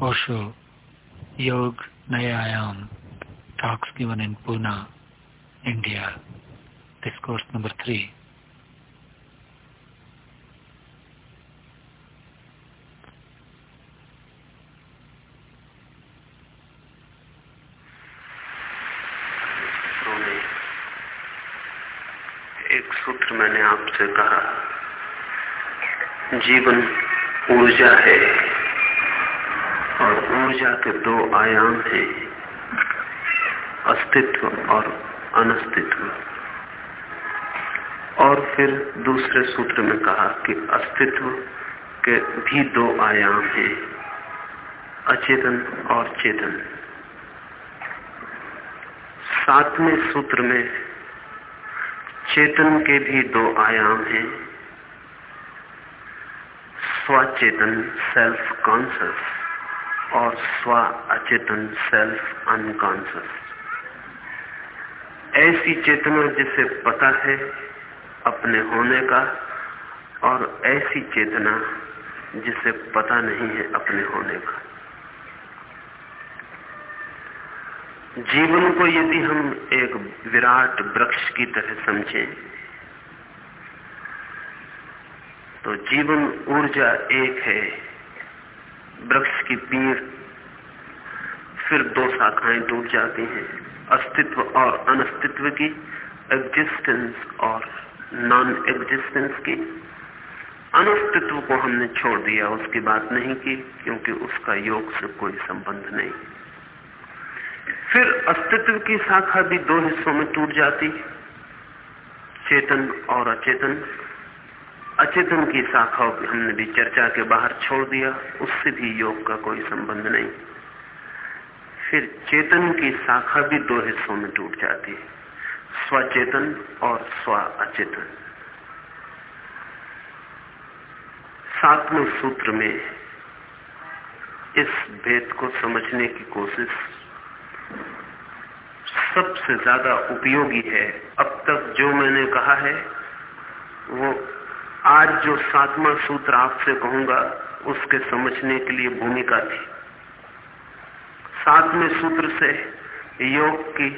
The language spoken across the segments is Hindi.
Osho, Yog Nayayam, talks given in Pune, India, discourse number three. सूत्र मैंने आपसे कहा जीवन ऊर्जा है ऊर्जा के दो आयाम हैं अस्तित्व और अनस्तित्व। और फिर दूसरे सूत्र में कहा कि अस्तित्व के भी दो आयाम हैं, अचेतन और चेतन। सातवें सूत्र में, चेतन के भी दो आयाम हैं, स्वचेतन सेल्फ कॉन्सियस और स्व अचेतन सेल्फ अनकॉन्सियस ऐसी चेतना जिसे पता है अपने होने का और ऐसी चेतना जिसे पता नहीं है अपने होने का। जीवन को यदि हम एक विराट वृक्ष की तरह समझें तो जीवन ऊर्जा एक है। वृक्ष की पीर, फिर दो शाखाएँ टूट जाती हैं, अस्तित्व और अनस्तित्व की एग्जिस्टेंस और नॉन एग्जिस्टेंस की। अनस्तित्व को हमने छोड़ दिया, उसकी बात नहीं की, क्योंकि उसका योग से कोई संबंध नहीं। फिर अस्तित्व की शाखा भी दो हिस्सों में टूट जाती, चेतन और अचेतन। अचेतन की शाखा हमने भी चर्चा के बाहर छोड़ दिया, उससे भी योग का कोई संबंध नहीं। फिर चेतन की शाखा भी दो हिस्सों में टूट जाती है, स्वचेतन और स्व अचेतन सातवें सूत्र में इस भेद को समझने की कोशिश सबसे ज़्यादा उपयोगी है। अब तक जो मैंने कहा है, वो आज जो सातवां सूत्र आपसे कहूँगा, उसके समझने के लिए भूमिका थी। सातवें सूत्र से योग की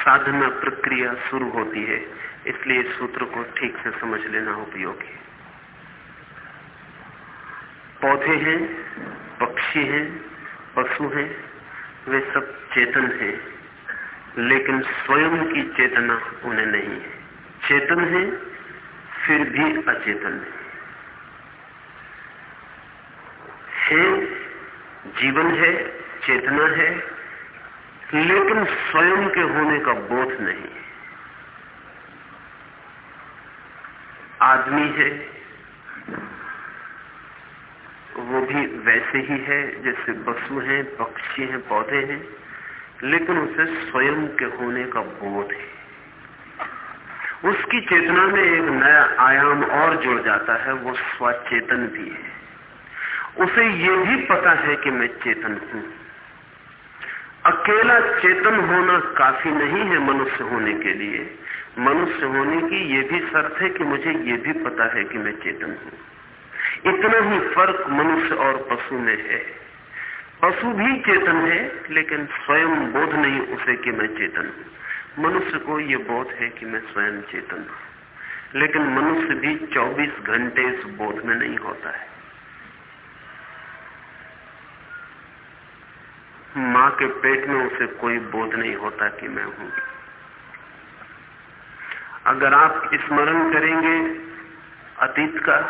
साधना प्रक्रिया शुरू होती है, इसलिए इस सूत्र को ठीक से समझ लेना उपयोगी पौधे हैं, पक्षी हैं, पशु हैं, वे सब चेतन हैं, लेकिन स्वयं की चेतना उन्हें नहीं है। चेतन है फिर भी अचेतन है। जीवन है, चेतना है, लेकिन स्वयं के होने का बोध नहीं आदमी है, वो भी वैसे ही है, जैसे पशु हैं, पक्षी हैं, पौधे हैं, लेकिन उसे स्वयं के होने का बोध है। उसकी चेतना में एक नया आयाम और जुड़ जाता है, वो स्वचेतन भी है। उसे ये भी पता है कि मैं चेतन हूँ। अकेला चेतन होना काफ़ी नहीं है मनुष्य होने के लिए। मनुष्य होने की यह भी शर्त है कि मुझे ये भी पता है कि मैं चेतन हूँ। इतना ही फ़र्क मनुष्य और पशु में है। पशु भी चेतन है, लेकिन स्वयं बोध नहीं उसे कि मैं चेतन हूँ। मनुष्य को यह बोध है कि मैं स्वयं चेतन हूँ। लेकिन मनुष्य भी 24 घंटे इस बोध में नहीं होता है। माँ के पेट में उसे कोई बोध नहीं होता कि मैं हूँ। अगर आप स्मरण करेंगे अतीत का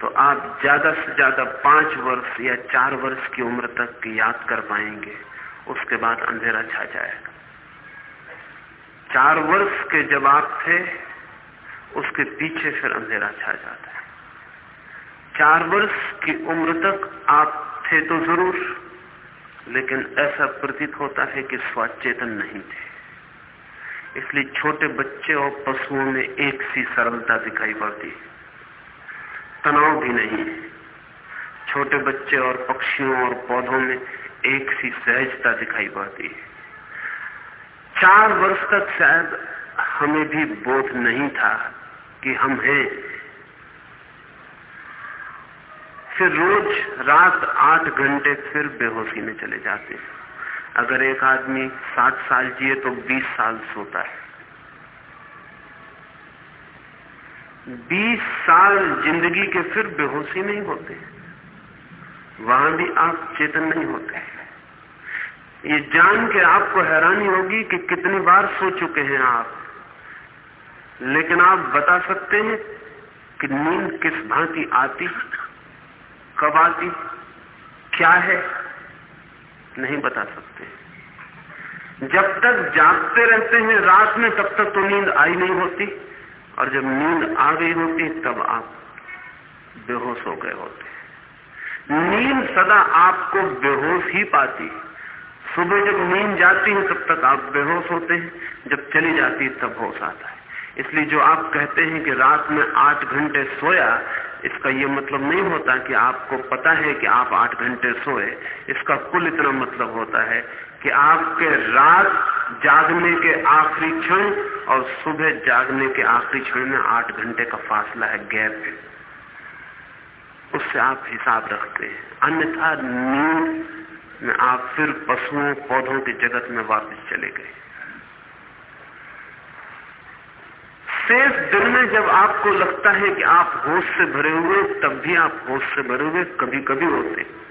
तो आप ज़्यादा से ज़्यादा पाँच वर्ष या चार वर्ष की उम्र तक याद कर पाएँगे। उसके बाद अंधेरा छा जाएगा। चार वर्ष के जब आप थे, उसके पीछे फिर अंधेरा छा जाता है। चार वर्ष की उम्र तक आप थे तो ज़रूर, लेकिन ऐसा प्रतीत होता है कि स्वाचेतन नहीं थे। इसलिए छोटे बच्चे और पशुओं में एक सी सरलता दिखाई पड़ती तनाव भी नहीं छोटे बच्चे और पक्षियों और पौधों में एक सी सहजता दिखाई पड़ती है। चार वर्ष तक शायद हमें भी बोध नहीं था कि हम हैं। फिर रोज रात आठ घंटे फिर बेहोशी में चले जाते हैं। अगर एक आदमी सात साल जिए तो बीस साल सोता है। बीस साल ज़िंदगी के फिर बेहोशी नहीं होते। वहाँ भी आप चेतन नहीं होते ये जान के आपको हैरानी होगी कि कितनी बार सो चुके हैं आप। लेकिन आप बता सकते हैं कि नींद किस भांति आती, कब आती, क्या है? नहीं बता सकते। जब तक जागते रहते हैं रात में, तब तक तो नींद आई नहीं होती। और जब नींद आ गई होती, तब आप बेहोश हो गए होते नींद सदा आपको बेहोश ही पाती। सुबह जब नींद जाती है, तब तक आप बेहोश होते हैं। जब चली जाती है, तब होश आता है। इसलिए जो आप कहते हैं कि रात में आठ घंटे सोया, इसका यह मतलब नहीं होता कि आपको पता है कि आप आठ घंटे सोए। इसका कुल इतना मतलब होता है कि आपके रात जागने के आखिरी क्षण और सुबह जागने के आखिरी क्षण में आठ घंटे का फासला है, गैप उससे आप हिसाब रखते हैं। अन्यथा नींद में आप फिर पशुओं, पौधों के जगत में वापस चले गए। शेष दिन में जब आपको लगता है कि आप होश से भरे हुए, तब भी आप होश से भरे हुए कभी कभी होते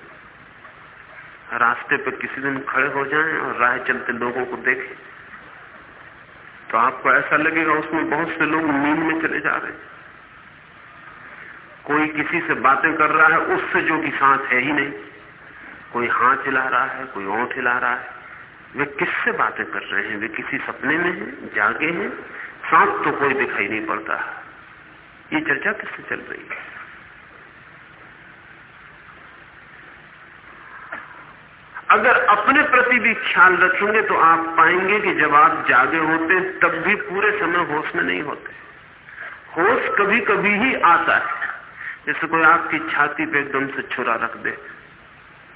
रास्ते पर किसी दिन खड़े हो जाएँ और राह चलते लोगों को देखें। तो आपको ऐसा लगेगा, उसमें बहुत से लोग नींद में चले जा रहे हैं। कोई किसी से बातें कर रहा है, उससे जो कि सांस है ही नहीं। कोई हाथ हिला रहा है, कोई ओंठ हिला रहा है। वे किससे बातें कर रहे हैं? वे किसी सपने में हैं? जागे हैं? सांप तो कोई दिखाई नहीं पड़ता। ये चर्चा किससे चल रही है? अगर अपने प्रति भी ख्याल रखेंगे तो आप पाएँगे कि जब आप जागे होते तब भी पूरे समय होश में नहीं होते। होश कभी कभी ही आता है। जैसे कोई आपकी छाती पे एकदम से छुरा रख दे।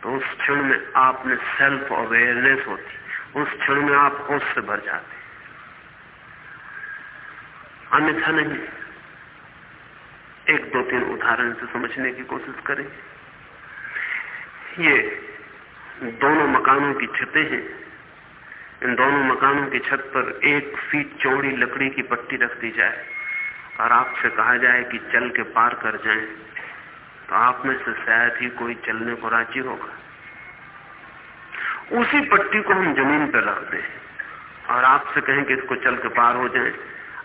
तो उस क्षण में आप में सेल्फ अवेयरनेस होती। उस क्षण में आप होश से भर जाते। अन्यथा नहीं। एक दो तीन उदाहरण से समझने की कोशिश करें। ये दोनों मकानों की छतें हैं। इन दोनों मकानों की छत पर एक फीट चौड़ी लकड़ी की पट्टी रख दी जाए। और आपसे कहा जाए कि चल के पार कर जाएँ, तो आप में से शायद ही कोई चलने को राज़ी होगा। उसी पट्टी को हम ज़मीन पर रख दें और आपसे कहें कि इसको चल के पार हो जाएँ,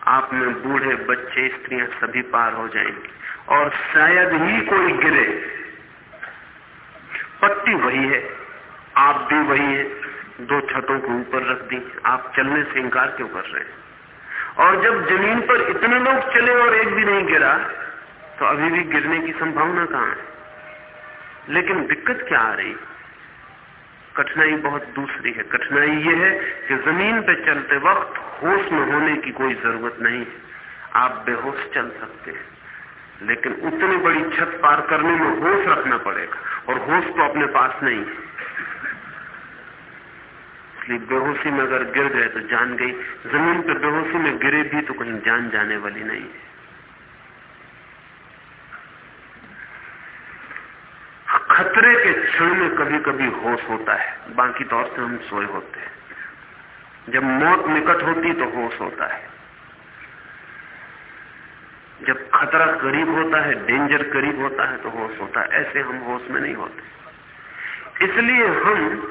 आप में बूढ़े बच्चे स्त्रियाँ सभी पार हो जाएँगे और शायद ही कोई गिरे। पट्टी वही है आप भी वही है। दो छतों के ऊपर रख दी आप चलने से इंकार क्यों कर रहे हैं? और जब ज़मीन पर इतने लोग चले और एक भी नहीं गिरा तो अभी भी गिरने की संभावना कहाँ है? लेकिन दिक्कत क्या आ रही? कठिनाई बहुत दूसरी है। कठिनाई यह है कि ज़मीन पे चलते वक्त होश में होने की कोई ज़रूरत नहीं है। आप बेहोश चल सकते हैं। लेकिन उतनी बड़ी छत पार करने में होश रखना पड़ेगा और होश तो अपने पास नहीं है। इसलिए बेहोशी में अगर गिर गए तो जान गई। ज़मीन पर बेहोशी में गिरे भी तो कहीं जान जाने वाली नहीं है। खतरे के क्षण में कभी कभी होश होता है। बाकी तौर से हम सोए होते हैं। जब मौत निकट होती तो होश होता है। जब खतरा करीब होता है डेंजर करीब होता है तो होश होता है। ऐसे हम होश में नहीं होते। इसलिए हम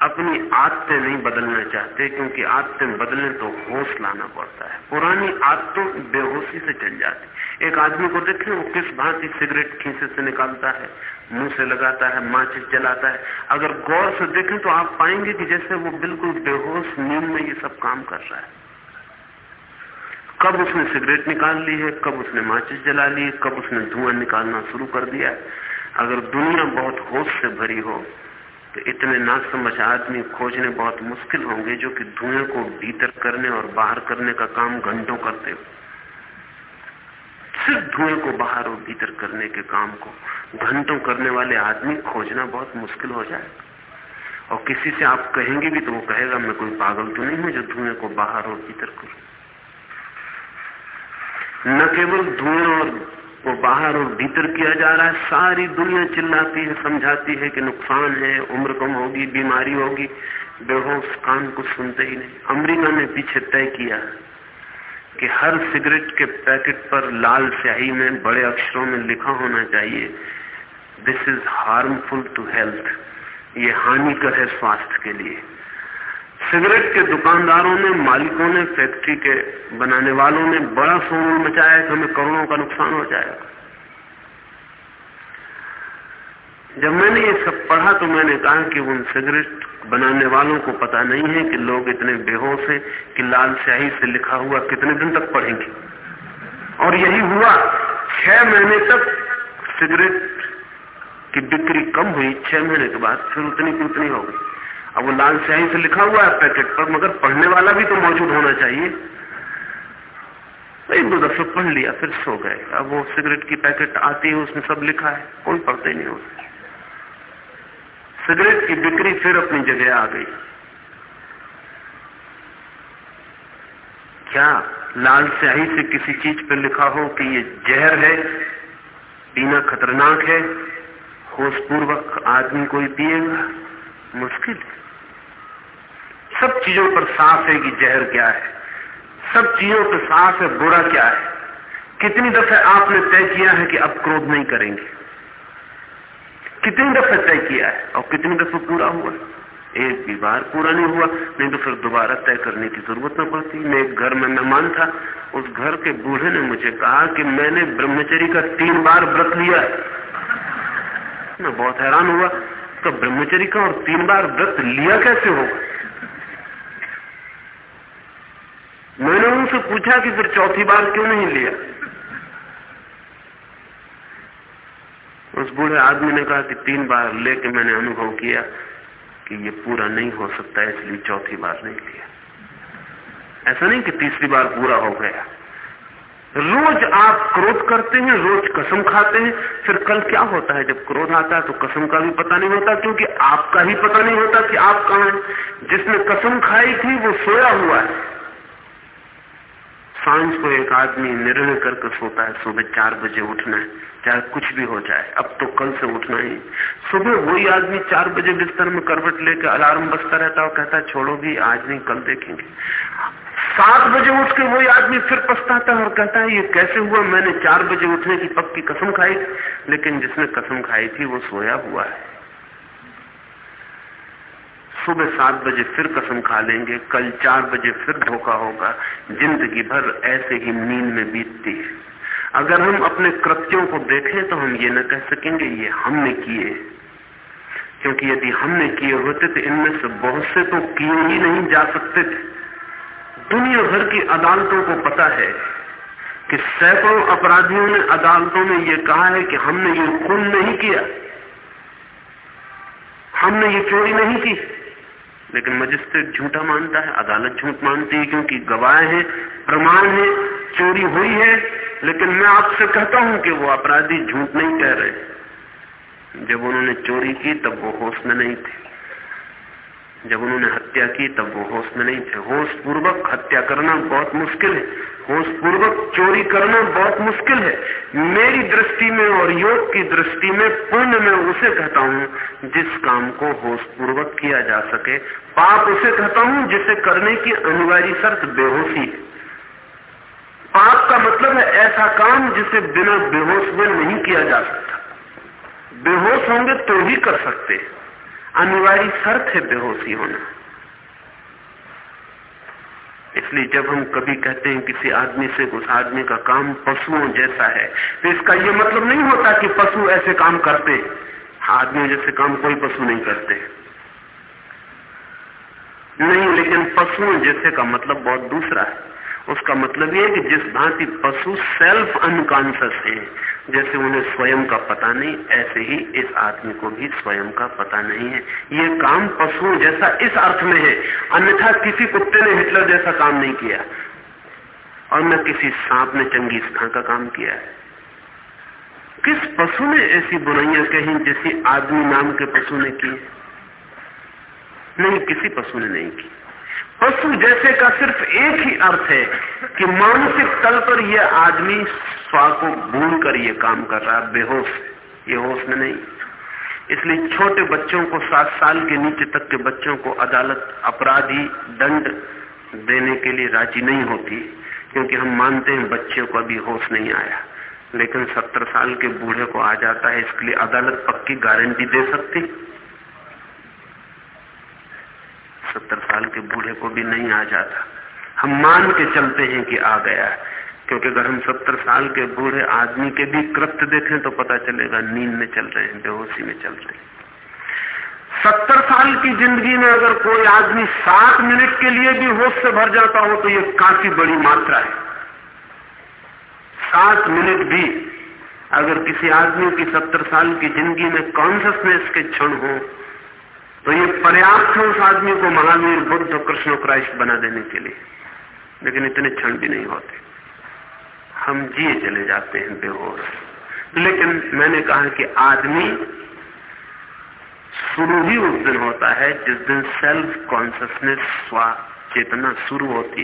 अपनी आदतें नहीं बदलना चाहते, क्योंकि आदतें बदलने तो होश लाना पड़ता है। पुरानी आदतों बेहोशी से चल जाती एक आदमी को देखें, वो किस भांति सिगरेट खींचे से निकालता है, मुँह से लगाता है, माचिस जलाता है। अगर गौर से देखें तो आप पाएँगे कि जैसे वो बिल्कुल बेहोश, नींद में ये सब काम कर रहा है। कब उसने सिगरेट निकाल ली है, कब उसने माचिस जला ली कब उसने धुआँ निकालना शुरू कर दिया अगर दुनिया बहुत होश से भरी हो तो इतने ना समझ आदमी खोजने बहुत मुश्किल होंगे जो कि धुएँ को भीतर करने और बाहर करने का काम घंटों करते हो। सिर्फ़ धुएँ को बाहर और भीतर करने के काम को घंटों करने वाले आदमी खोजना बहुत मुश्किल हो जाए। और किसी से आप कहेंगे भी तो वो कहेगा, मैं कोई पागल तो नहीं हूँ जो धुएँ को बाहर और भीतर करूँ। न केवल धुएँ और वो बाहर और भीतर किया जा रहा है। सारी दुनिया चिल्लाती है, समझाती है कि नुकसान है, उम्र कम होगी, बीमारी होगी। बेहोश कान कुछ सुनते ही नहीं। अमेरिका ने पीछे तय किया कि हर सिगरेट के पैकेट पर लाल स्याही में बड़े अक्षरों में लिखा होना चाहिए this is harmful to health ये हानिकर है स्वास्थ्य के लिए। सिगरेट के दुकानदारों ने, मालिकों ने, फैक्ट्री के बनाने वालों ने बड़ा शोर मचाया कि हमें करोड़ों का नुकसान हो जाएगा। जब मैंने ये सब पढ़ा तो मैंने कहा कि उन सिगरेट बनाने वालों को पता नहीं है कि लोग इतने बेहोश हैं कि लाल स्याही से लिखा हुआ कितने दिन तक पढ़ेंगे। और यही हुआ। छह महीने तक सिगरेट की बिक्री कम हुई। छह महीने के बाद फिर उतनी की उतनी हो गई। अब वो लाल स्याही से लिखा हुआ है पैकेट पर, मगर पढ़ने वाला भी तो मौजूद होना चाहिए। एक दो दफे पढ़ लिया, फिर सो गए। अब वो सिगरेट की पैकेट आती है, उसमें सब लिखा है। कोई पढ़ते नहीं होता। सिगरेट की बिक्री फिर अपनी जगह आ गई। क्या लाल स्याही से किसी चीज़ पर लिखा हो कि ये जहर है, पीना खतरनाक है, होश पूर्वक आदमी कोई पिएगा? मुश्किल है। सब चीज़ों पर साफ़ है कि जहर क्या है? सब चीज़ों पर साफ़ है, बुरा क्या है? कितनी दफे आपने तय किया है कि अब क्रोध नहीं करेंगे? कितनी दफे तय किया है? और कितनी दफे पूरा हुआ? एक भी बार पूरा नहीं हुआ, नहीं तो फिर दोबारा तय करने की ज़रूरत न पड़ती। मैं एक घर में मेहमान था, उस घर के बूढ़े ने मुझे कहा कि मैंने ब्रह्मचरी का तीन बार व्रत लिया मैं बहुत हैरान हुआ तो ब्रह्मचरी का और तीन बार व्रत लिया कैसे होगा? मैंने उनसे पूछा कि फिर चौथी बार क्यों नहीं लिया? उस बूढ़े आदमी ने कहा कि तीन बार लेके मैंने अनुभव किया कि ये पूरा नहीं हो सकता, इसलिए चौथी बार नहीं लिया। ऐसा नहीं कि तीसरी बार पूरा हो गया। रोज आप क्रोध करते हैं, रोज कसम खाते हैं, फिर कल क्या होता है? जब क्रोध आता है तो कसम का भी पता नहीं होता, क्योंकि आपका ही पता नहीं होता कि आप कहा हैं। जिसने कसम खाई थी, वो सोया हुआ है। साँझ को एक आदमी निर्णय करके सोता है, सुबह चार बजे उठना है, चाहे कुछ भी हो जाए। अब तो कल से उठना ही। सुबह वही आदमी चार बजे बिस्तर में करवट लेकर अलार्म बजता रहता और कहता है, छोड़ो भी, आज नहीं, कल देखेंगे। सात बजे उठ के वही आदमी फिर पछताता है और कहता है, ये कैसे हुआ? मैंने चार बजे उठने की पक्की कसम खाई। लेकिन जिसने कसम खाई थी, वो सोया हुआ है। सुबह सात बजे फिर कसम खा लेंगे, कल चार बजे फिर धोखा होगा। ज़िंदगी भर ऐसे ही नींद में बीतती है। अगर हम अपने कृत्यों को देखें तो हम ये न कह सकेंगे, ये हमने किए। क्योंकि यदि हमने किए होते तो इनमें से बहुत से तो किए ही नहीं जा सकते थे। दुनिया भर की अदालतों को पता है कि सैकड़ों अपराधियों ने अदालतों में ये कहा है कि हमने ये खून नहीं किया। हमने ये चोरी नहीं की। लेकिन मजिस्ट्रेट झूठा मानता है, अदालत झूठ मानती है क्योंकि गवाह है, प्रमाण है, चोरी हुई है, लेकिन मैं आपसे कहता हूँ कि वो अपराधी झूठ नहीं कह रहे। जब उन्होंने चोरी की, तब वो होश में नहीं थे। जब उन्होंने हत्या की, तब वो होश में नहीं थे। होश पूर्वक हत्या करना बहुत मुश्किल है। होश पूर्वक चोरी करना बहुत मुश्किल है। मेरी दृष्टि में और योग की दृष्टि में पुण्य में उसे कहता हूँ, जिस काम को होश पूर्वक किया जा सके, पाप उसे कहता हूँ, जिसे करने की अनिवार्य शर्त बेहोशी है। पाप का मतलब है ऐसा काम जिसे बिना बेहोश में नहीं किया जा सकता। बेहोश होंगे तो ही कर सकते हैं। अनिवार्य शर्त है बेहोशी होना। इसलिए जब हम कभी कहते हैं किसी आदमी से, उस आदमी का काम पशुओं जैसा है तो इसका यह मतलब नहीं होता कि पशु ऐसे काम करते आदमी जैसे काम कोई पशु नहीं करते। नहीं, लेकिन पशुओं जैसे का मतलब बहुत दूसरा है। उसका मतलब यह है कि जिस भांति पशु सेल्फ अनकॉन्सियस है, जैसे उन्हें स्वयं का पता नहीं, ऐसे ही इस आदमी को भी स्वयं का पता नहीं है। ये काम पशुओं जैसा इस अर्थ में है, अन्यथा किसी कुत्ते ने हिटलर जैसा काम नहीं किया। और न किसी सांप ने चंगेज खां का काम किया है। किस पशु ने ऐसी बुराइयाँ कही जैसी आदमी नाम के पशु ने की नहीं, किसी पशु ने नहीं की। पशु जैसे का सिर्फ़ एक ही अर्थ है कि मानसिक तल पर यह आदमी स्वा को भूल कर ये काम कर रहा है, बेहोश। ये होश में नहीं। इसलिए छोटे बच्चों को सात साल के नीचे तक के बच्चों को अदालत अपराधी दंड देने के लिए राज़ी नहीं होती, क्योंकि हम मानते हैं बच्चे को अभी होश नहीं आया। लेकिन सत्तर साल के बूढ़े को आ जाता है, इसके लिए अदालत पक्की गारंटी दे सकती। सत्तर साल के बूढ़े को भी नहीं आ जाता। हम मान के चलते हैं कि आ गया क्योंकि अगर हम सत्तर साल के बूढ़े आदमी के भी कृत्य देखें तो पता चलेगा नींद में चल रहे हैं, बेहोशी में चल रहे हैं। सत्तर साल की ज़िंदगी में अगर कोई आदमी सात मिनट के लिए भी होश से भर जाता हो तो यह काफ़ी बड़ी मात्रा है। सात मिनट भी अगर किसी आदमी की सत्तर साल की ज़िंदगी में कॉन्सियसनेस के क्षण हो तो ये पर्याप्त है उस आदमी को महावीर बुद्ध कृष्ण क्राइस्ट बना देने के लिए। लेकिन इतने क्षण भी नहीं होते। हम जिए चले जाते हैं बेहोश। लेकिन मैंने कहा कि आदमी शुरू ही उस दिन होता है जिस दिन सेल्फ कॉन्सियसनेस स्वा चेतना शुरू होती।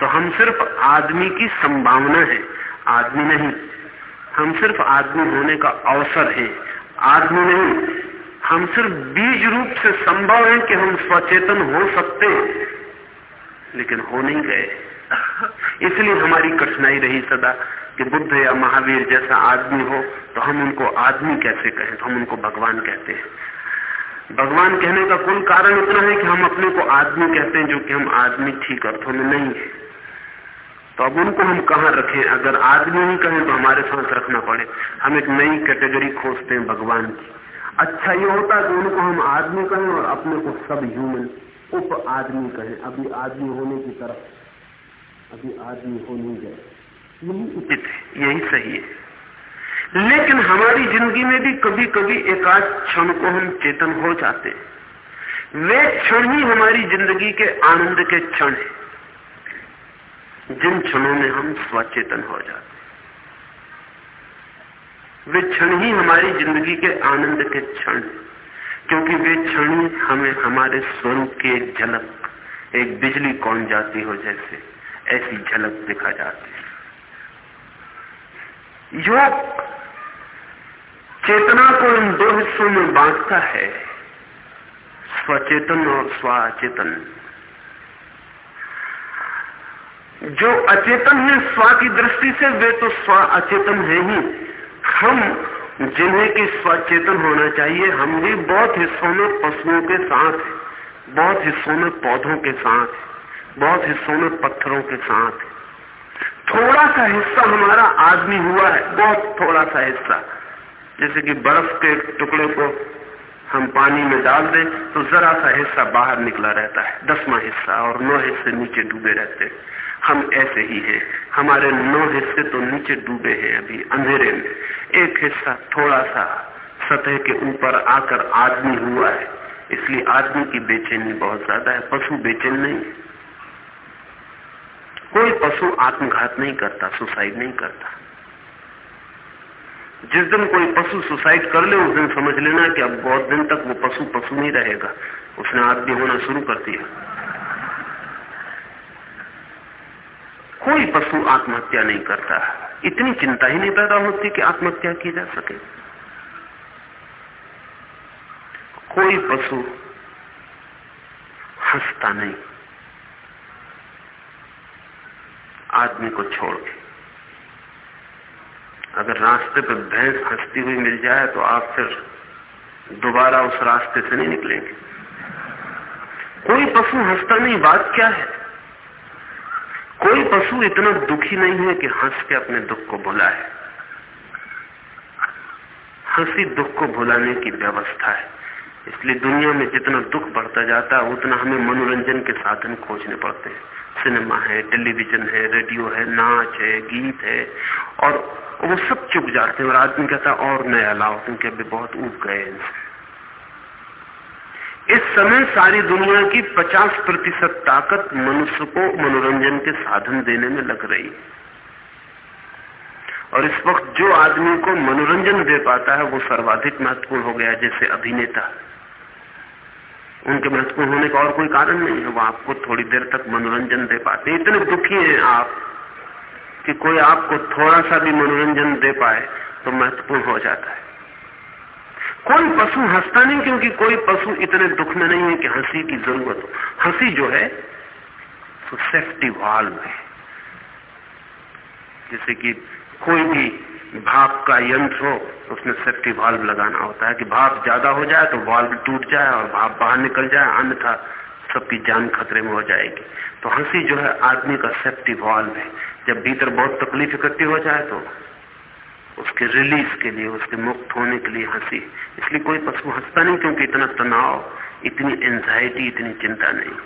तो हम सिर्फ़ आदमी की संभावना है। आदमी नहीं। हम सिर्फ़ आदमी होने का अवसर है। आदमी नहीं। हम सिर्फ़ बीज रूप से संभव है कि हम सचेतन हो सकते हैं, लेकिन हो नहीं गए। इसलिए हमारी कठिनाई रही सदा कि बुद्ध या महावीर जैसा आदमी हो तो हम उनको आदमी कैसे कहें? तो हम उनको भगवान कहते हैं। भगवान कहने का कुल कारण इतना है कि हम अपने को आदमी कहते हैं, जो कि हम आदमी ठीक अर्थों में नहीं है। तो अब उनको हम कहा रखें? अगर आदमी ही कहें तो हमारे साथ रखना पड़े। हम एक नई कैटेगरी खोजते हैं भगवान की। अच्छा ये होता कि उनको हम आदमी कहें और अपने को सब ह्यूमन उप आदमी कहें। अभी आदमी होने की तरफ़, अभी आदमी हो नहीं गए। यही उचित है, यही सही है। लेकिन हमारी ज़िंदगी में भी कभी कभी एकाध क्षण को हम चेतन हो जाते वे क्षण ही हमारी ज़िंदगी के आनंद के क्षण है, जिन क्षणों में हम स्वचेतन हो जाते वे क्षण ही हमारी ज़िंदगी के आनंद के क्षण, क्योंकि वे क्षण हमें हमारे स्वरूप की एक झलक, एक बिजली कौन जाती हो जैसे, ऐसी झलक दिखा जाती है। योग चेतना को इन दो हिस्सों में बांटता है, स्वचेतन और स्वाचेतन। जो अचेतन है, स्वा की दृष्टि से वे तो स्व अचेतन है ही। हम जिन्हें की स्वचेतन होना चाहिए, हम भी बहुत हिस्सों में पशुओं के साथ बहुत हिस्सों में पौधों के साथ बहुत हिस्सों में पत्थरों के साथ थोड़ा सा हिस्सा हमारा आदमी हुआ है, बहुत थोड़ा सा हिस्सा। जैसे कि बर्फ़ के टुकड़े को हम पानी में डाल दें तो जरा सा हिस्सा बाहर निकला रहता है, दसवा हिस्सा और नौ हिस्से नीचे डूबे रहते हैं। हम ऐसे ही हैं। हमारे नौ हिस्से तो नीचे डूबे हैं अभी, अंधेरे में। एक हिस्सा थोड़ा सा सतह के ऊपर आकर आदमी हुआ है। इसलिए आदमी की बेचैनी बहुत ज़्यादा है। पशु बेचैन नहीं कोई पशु आत्मघात नहीं करता, सुसाइड नहीं करता। जिस दिन कोई पशु सुसाइड कर ले, उस दिन समझ लेना कि अब बहुत दिन तक वो पशु पशु नहीं रहेगा। उसने आदमी होना शुरू कर दिया। कोई पशु आत्महत्या नहीं करता। इतनी चिंता ही नहीं पैदा होती कि आत्महत्या की जा सके। कोई पशु हंसता नहीं। आदमी को छोड़ के। अगर रास्ते पर भैंस हंसती हुई मिल जाए तो आप फिर दोबारा उस रास्ते से नहीं निकलेंगे। कोई पशु हंसता नहीं, बात क्या है? कोई पशु इतना दुखी नहीं है कि हंस के अपने दुख को भुलाए। हँसी दुख को भुलाने की व्यवस्था है। इसलिए दुनिया में जितना दुख बढ़ता जाता है, उतना हमें मनोरंजन के साधन खोजने पड़ते हैं। सिनेमा है, टेलीविज़न है, रेडियो है, नाच है, गीत है, और वो सब चुप जाते हैं। और आदमी कहता है, और नया लाओ क्योंकि अभी बहुत उग गए इनसे इस समय सारी दुनिया की 50 प्रतिशत ताकत मनुष्य को मनोरंजन के साधन देने में लग रही और इस वक्त जो आदमी को मनोरंजन दे पाता है, वो सर्वाधिक महत्वपूर्ण हो गया जैसे अभिनेता। उनके महत्वपूर्ण होने का और कोई कारण नहीं है, वो आपको थोड़ी देर तक मनोरंजन दे पाते इतने दुखी हैं आप कि कोई आपको थोड़ा सा भी मनोरंजन दे पाए तो महत्वपूर्ण हो जाता है। कोई पशु हंसता नहीं, क्योंकि कोई पशु इतने दुख में नहीं है कि हँसी की ज़रूरत हो। हँसी जो है तो सेफ्टी वाल्व है। जैसे कि कोई भी भाप का यंत्र हो तो उसमें सेफ्टी वाल्व लगाना होता है कि भाप ज़्यादा हो जाए तो वाल्व टूट जाए और भाप बाहर निकल जाए, अन्यथा सबकी जान खतरे में हो जाएगी। तो हँसी जो है, आदमी का सेफ्टी वाल्व है। जब भीतर बहुत तकलीफ़ इकट्ठी हो जाए तो उसके रिलीज़ के लिए, उसके मुक्त होने के लिए हँसी। इसलिए कोई पशु हंसता नहीं क्योंकि इतना तनाव, इतनी एंजाइटी इतनी चिंता नहीं।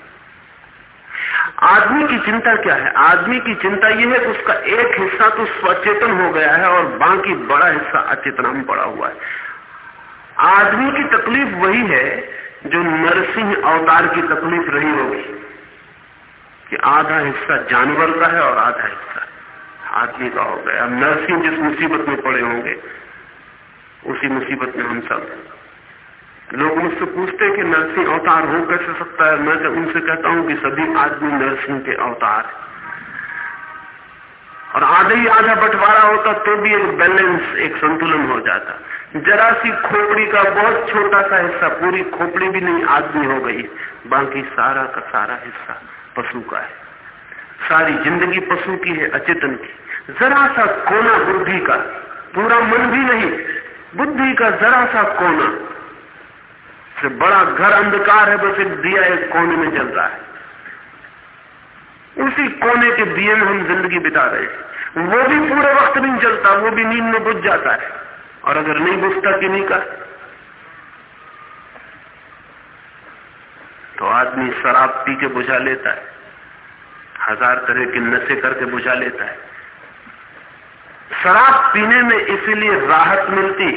आदमी की चिंता क्या है? आदमी की चिंता यह है कि उसका एक हिस्सा तो स्वचेतन हो गया है और बाकी बड़ा हिस्सा अचेतना में पड़ा हुआ है। आदमी की तकलीफ़ वही है जो नरसिंह अवतार की तकलीफ़ रही होगी कि आधा हिस्सा जानवर का है और आधा हिस्सा आदमी का हो गया नरसिंह जिस मुसीबत में पड़े होंगे, उसी मुसीबत में हम सब। लोग मुझसे पूछते कि नरसिंह अवतार हो कैसे सकता है? मैं तो उनसे कहता हूँ कि सभी आदमी नरसिंह के अवतार और आधे ही आधा बंटवारा होता तो भी एक बैलेंस, एक संतुलन हो जाता। जरा सी खोपड़ी का बहुत छोटा सा हिस्सा, पूरी खोपड़ी भी नहीं, आदमी हो गई बाकी सारा का सारा हिस्सा पशु का है। सारी ज़िंदगी पशु की है, अचेतन की। जरा सा कोना बुद्धि का। पूरा मन भी नहीं, बुद्धि का जरा सा कोना। से बड़ा घर अंधकार है, बस एक दिया एक कोने में जल रहा है। उसी कोने के दिए में हम ज़िंदगी बिता रहे हैं। वो भी पूरे वक्त नहीं चलता वो भी नींद में बुझ जाता है। और अगर नहीं बुझता किन्हीं का तो आदमी शराब पी के बुझा लेता है। हज़ार तरह के नशे करके बुझा लेता है। शराब पीने में इसीलिए राहत मिलती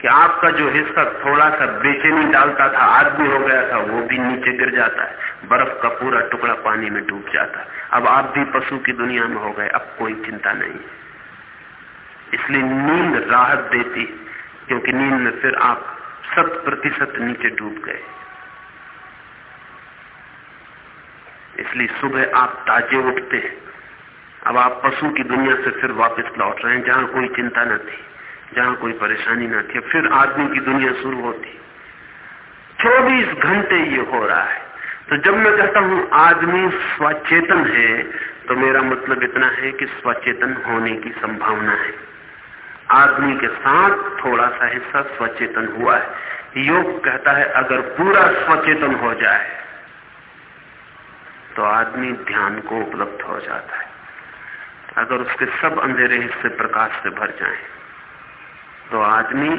कि आपका जो हिस्सा थोड़ा सा बेचैनी डालता था, आदमी हो गया था, वो भी नीचे गिर जाता है। बर्फ़ का पूरा टुकड़ा पानी में डूब जाता है। अब आप भी पशु की दुनिया में हो गए, अब कोई चिंता नहीं। इसलिए नींद राहत देती, क्योंकि नींद में फिर आप शत प्रतिशत नीचे डूब गए। इसलिए सुबह आप ताजे उठते अब आप पशु की दुनिया से फिर वापस लौट रहे हैं, जहाँ कोई चिंता न थी, जहाँ कोई परेशानी ना थी फिर आदमी की दुनिया शुरू होती। चौबीस घंटे ये हो रहा है। तो जब मैं कहता हूँ आदमी स्वचेतन है तो मेरा मतलब इतना है कि स्वचेतन होने की संभावना है। आदमी के साथ थोड़ा सा हिस्सा स्वचेतन हुआ है। योग कहता है, अगर पूरा स्वचेतन हो जाए तो आदमी ध्यान को उपलब्ध हो जाता है। अगर उसके सब अंधेरे हिस्से प्रकाश से भर जाएँ तो आदमी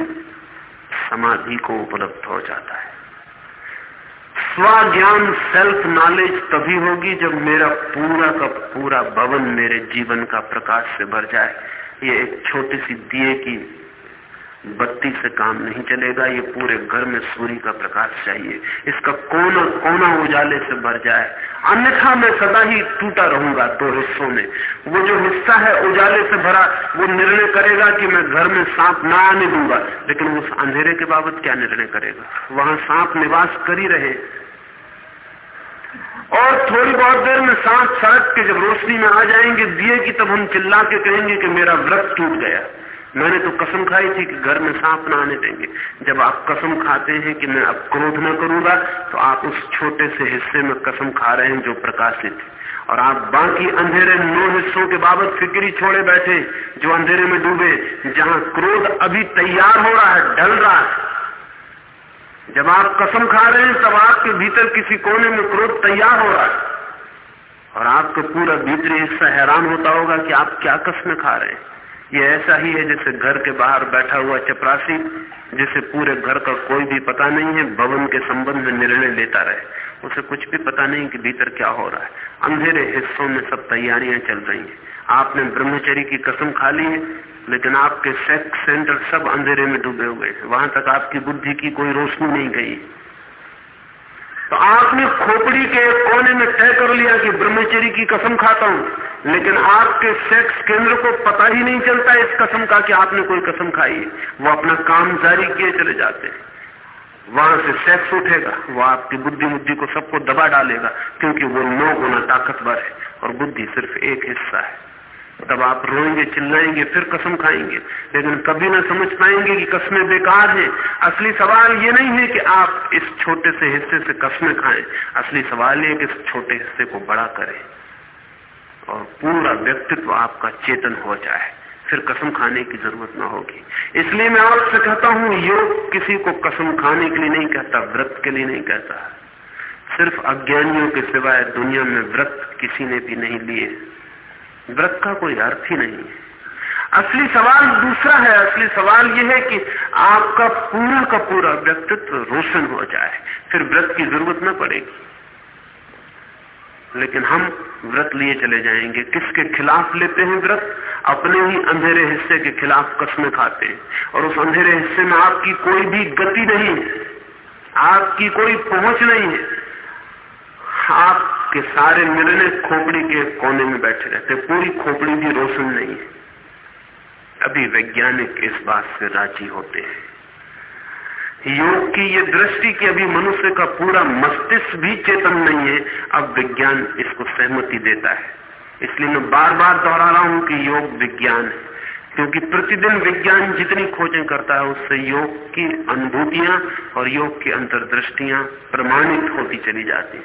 समाधि को उपलब्ध हो जाता है। स्वज्ञान सेल्फ नॉलेज तभी होगी जब मेरा पूरा का पूरा भवन मेरे जीवन का प्रकाश से भर जाए। ये एक छोटी सी दिए की बत्ती से काम नहीं चलेगा, ये पूरे घर में सूर्य का प्रकाश चाहिए। इसका कोना कोना उजाले से भर जाए। अन्यथा मैं सदा ही टूटा रहूँगा दो हिस्सों में। वो जो हिस्सा है उजाले से भरा, वो निर्णय करेगा कि मैं घर में सांप ना आने दूँगा। लेकिन उस अंधेरे के बाबत क्या निर्णय करेगा? वहाँ सांप निवास कर ही रहे। और थोड़ी बहुत देर में सांप सड़क के जब रोशनी में आ जाएँगे, दिए की तब हम चिल्ला के कहेंगे कि मेरा व्रत टूट गया। मैंने तो कसम खाई थी कि घर में सांप ना आने देंगे। जब आप कसम खाते हैं कि मैं अब क्रोध न करूँगा तो आप उस छोटे से हिस्से में कसम खा रहे हैं जो प्रकाशित है। और आप बाकी अंधेरे नौ हिस्सों के बाबत फिक्री छोड़े बैठे, जो अंधेरे में डूबे, जहाँ क्रोध अभी तैयार हो रहा है, ढल रहा है। जब आप कसम खा रहे हैं, तब आपके भीतर किसी कोने में क्रोध तैयार हो रहा है। और आपका पूरा भीतरी हिस्सा हैरान होता होगा कि आप क्या कसमें खा रहे हैं। ये ऐसा ही है जैसे घर के बाहर बैठा हुआ चपरासी, जिसे पूरे घर का कोई भी पता नहीं है, भवन के संबंध में निर्णय लेता रहे। उसे कुछ भी पता नहीं कि भीतर क्या हो रहा है। अंधेरे हिस्सों में सब तैयारियाँ चल रही हैं। आपने ब्रह्मचरी की कसम खा ली है, लेकिन आपके सेक्स सेंटर सब अंधेरे में डूबे हुए हैं। वहाँ तक आपकी बुद्धि की कोई रोशनी नहीं गई। तो आपने खोपड़ी के कोने में तय कर लिया कि ब्रह्मचरी की कसम खाता हूँ, लेकिन आपके सेक्स केंद्र को पता ही नहीं चलता इस कसम का कि आपने कोई कसम खाई है। वो अपना काम जारी किए चले जाते हैं। वहाँ से सेक्स उठेगा, वो आपकी बुद्धि बुद्धि को सबको दबा डालेगा, क्योंकि वो नौ गुना ताकतवर है, और बुद्धि सिर्फ़ एक हिस्सा है। तब आप रोएँगे, चिल्लाएँगे, फिर कसम खाएँगे। लेकिन कभी ना समझ पाएँगे कि कसमें बेकार हैं। असली सवाल ये नहीं है कि आप इस छोटे से हिस्से से कसमें खाएँ। असली सवाल ये कि इस छोटे हिस्से को बड़ा करें और पूरा व्यक्तित्व आपका चेतन हो जाए। फिर कसम खाने की ज़रूरत ना होगी। इसलिए मैं आपसे कहता हूँ, योग किसी को कसम खाने के लिए नहीं कहता, व्रत के लिए नहीं कहता। सिर्फ़ अज्ञानियों के सिवाय दुनिया में व्रत किसी ने भी नहीं लिए। व्रत का कोई अर्थ ही नहीं। असली सवाल दूसरा है, असली सवाल यह है कि आपका पूरा का पूरा व्यक्तित्व रोशन हो जाए, फिर व्रत की ज़रूरत न पड़ेगी। लेकिन हम व्रत लिए चले जाएँगे। किसके खिलाफ लेते हैं व्रत? अपने ही अंधेरे हिस्से के खिलाफ कस्में खाते हैं। और उस अंधेरे हिस्से में आपकी कोई भी गति नहीं है। आपकी कोई पहुँच नहीं है। आपके सारे निर्णय खोपड़ी के कोने में बैठे रहते पूरी खोपड़ी भी रोशन नहीं है। अभी वैज्ञानिक इस बात से राज़ी होते हैं। योग की ये दृष्टि कि अभी मनुष्य का पूरा मस्तिष्क भी चेतन नहीं है, अब विज्ञान इसको सहमति देता है। इसलिए मैं बार बार दोहरा रहा हूँ कि योग विज्ञान है। क्योंकि प्रतिदिन विज्ञान जितनी खोजें करता है, उससे योग की अनुभूतियाँ और योग की अंतर्दृष्टियाँ प्रमाणित होती चली जाती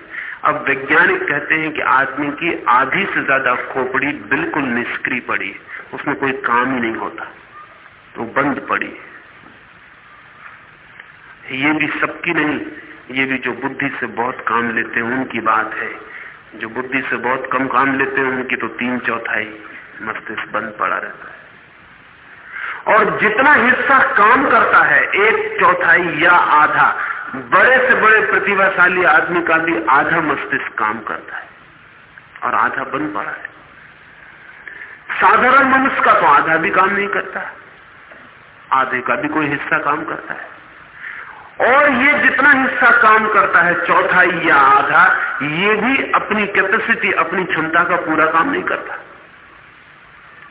अब वैज्ञानिक कहते हैं कि आदमी की आधी से ज़्यादा खोपड़ी बिल्कुल निष्क्रिय पड़ी, उसमें कोई काम ही नहीं होता तो बंद पड़ी। ये भी सबकी नहीं, ये भी जो बुद्धि से बहुत काम लेते हैं, उनकी बात है। जो बुद्धि से बहुत कम काम लेते हैं, उनकी तो तीन चौथाई मस्तिष्क बंद पड़ा रहता है। और जितना हिस्सा काम करता है, एक चौथाई या आधा बड़े से बड़े प्रतिभाशाली आदमी का भी आधा मस्तिष्क काम करता है और आधा बंद पड़ा है। साधारण मनुष्य का तो आधा भी काम नहीं करता। आधे का भी कोई हिस्सा काम करता है। और ये जितना हिस्सा काम करता है चौथाई या आधा, ये भी अपनी कैपेसिटी, अपनी क्षमता का पूरा काम नहीं करता।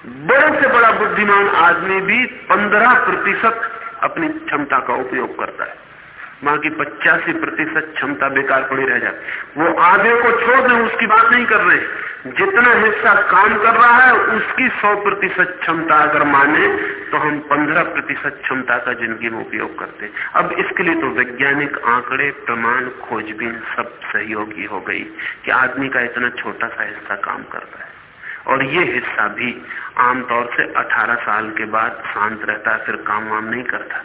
बड़े से बड़ा बुद्धिमान आदमी भी पंद्रह प्रतिशत अपनी क्षमता का उपयोग करता है। की पचासी प्रतिशत क्षमता बेकार पड़ी रह जाती। वो आधे को छोड़ दें, उसकी बात नहीं कर रहे। जितना हिस्सा काम कर रहा है, उसकी सौ प्रतिशत क्षमता अगर माने तो हम पंद्रह प्रतिशत क्षमता का ज़िंदगी में उपयोग करते। अब इसके लिए तो वैज्ञानिक आंकड़े, प्रमाण, खोजबीन सब सहयोगी हो गई कि आदमी का इतना छोटा सा हिस्सा काम करता है। और ये हिस्सा भी आमतौर से 18 साल के बाद शांत रहता है फिर काम वाम नहीं करता।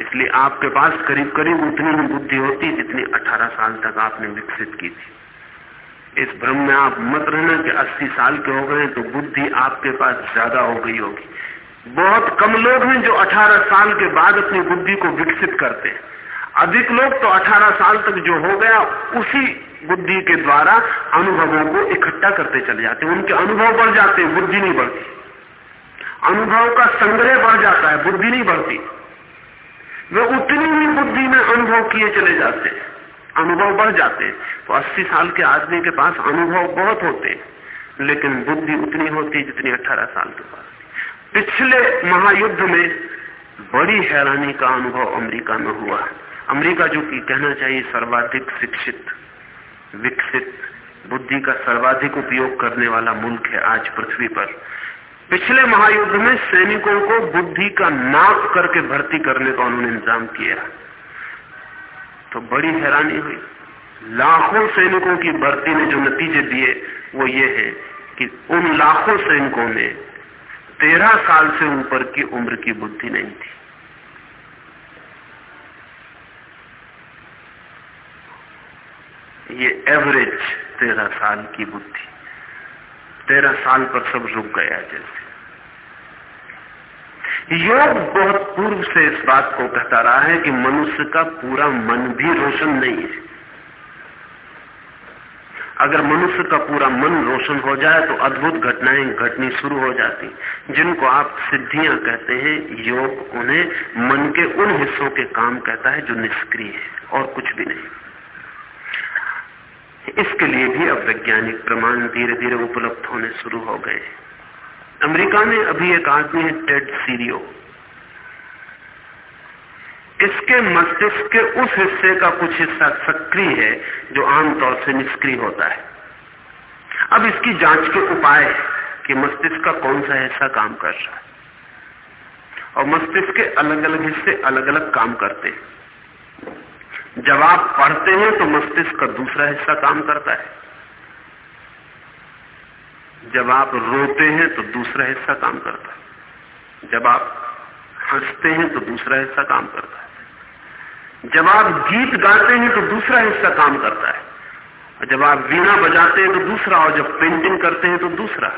इसलिए आपके पास करीब करीब उतनी ही बुद्धि होती जितनी 18 साल तक आपने विकसित की थी। इस भ्रम में आप मत रहना कि 80 साल के हो गए तो बुद्धि आपके पास ज़्यादा हो गई होगी। बहुत कम लोग हैं जो 18 साल के बाद अपनी बुद्धि को विकसित करते हैं। अधिक लोग तो 18 साल तक जो हो गया, उसी बुद्धि के द्वारा अनुभवों को इकट्ठा करते चले जाते उनके अनुभव बढ़ जाते हैं, बुद्धि नहीं बढ़ती। अनुभव का संग्रह बढ़ जाता है, बुद्धि नहीं बढ़ती। वे उतनी ही बुद्धि में अनुभव किए चले जाते अनुभव बढ़ जाते तो 80 साल के आदमी के पास अनुभव बहुत होते लेकिन बुद्धि उतनी होती जितनी 18 साल के पास पिछले महायुद्ध में बड़ी हैरानी का अनुभव अमेरिका में हुआ। अमेरिका जो कि कहना चाहिए सर्वाधिक शिक्षित, विकसित, बुद्धि का सर्वाधिक उपयोग करने वाला मुल्क है आज पृथ्वी पर। पिछले महायुद्ध में सैनिकों को बुद्धि का नाप करके भर्ती करने का उन्होंने इंतज़ाम किया। तो बड़ी हैरानी हुई। लाखों सैनिकों की भर्ती ने जो नतीजे दिए, वो ये है कि उन लाखों सैनिकों में तेरह साल से ऊपर की उम्र की बुद्धि नहीं थी। ये एवरेज तेरह साल की बुद्धि। तेरह साल पर सब रुक गया जैसे। योग बहुत पूर्व से इस बात को कहता रहा है कि मनुष्य का पूरा मन भी रोशन नहीं है। अगर मनुष्य का पूरा मन रोशन हो जाए तो अद्भुत घटनाएँ, घटनी शुरू हो जाती। जिनको आप सिद्धियाँ कहते हैं, योग उन्हें मन के उन हिस्सों के काम कहता है जो निष्क्रिय है और कुछ भी नहीं। इसके लिए भी अब वैज्ञानिक प्रमाण धीरे धीरे उपलब्ध होने शुरू हो गए अमेरिका में अभी एक आदमी है, टेड सीरियो। इसके मस्तिष्क के उस हिस्से का कुछ हिस्सा सक्रिय है, जो आमतौर से निष्क्रिय होता है। अब इसकी जाँच के उपाय है कि मस्तिष्क का कौन सा हिस्सा काम कर रहा है। और मस्तिष्क के अलग अलग हिस्से अलग अलग काम करते हैं। जब आप पढ़ते हैं तो मस्तिष्क का दूसरा हिस्सा काम करता है। जब आप रोते हैं तो दूसरा हिस्सा काम करता है। जब आप हँसते हैं तो दूसरा हिस्सा काम करता है। जब आप गीत गाते हैं तो दूसरा हिस्सा काम करता है। और जब आप वीणा बजाते हैं तो दूसरा, और जब पेंटिंग करते हैं तो दूसरा।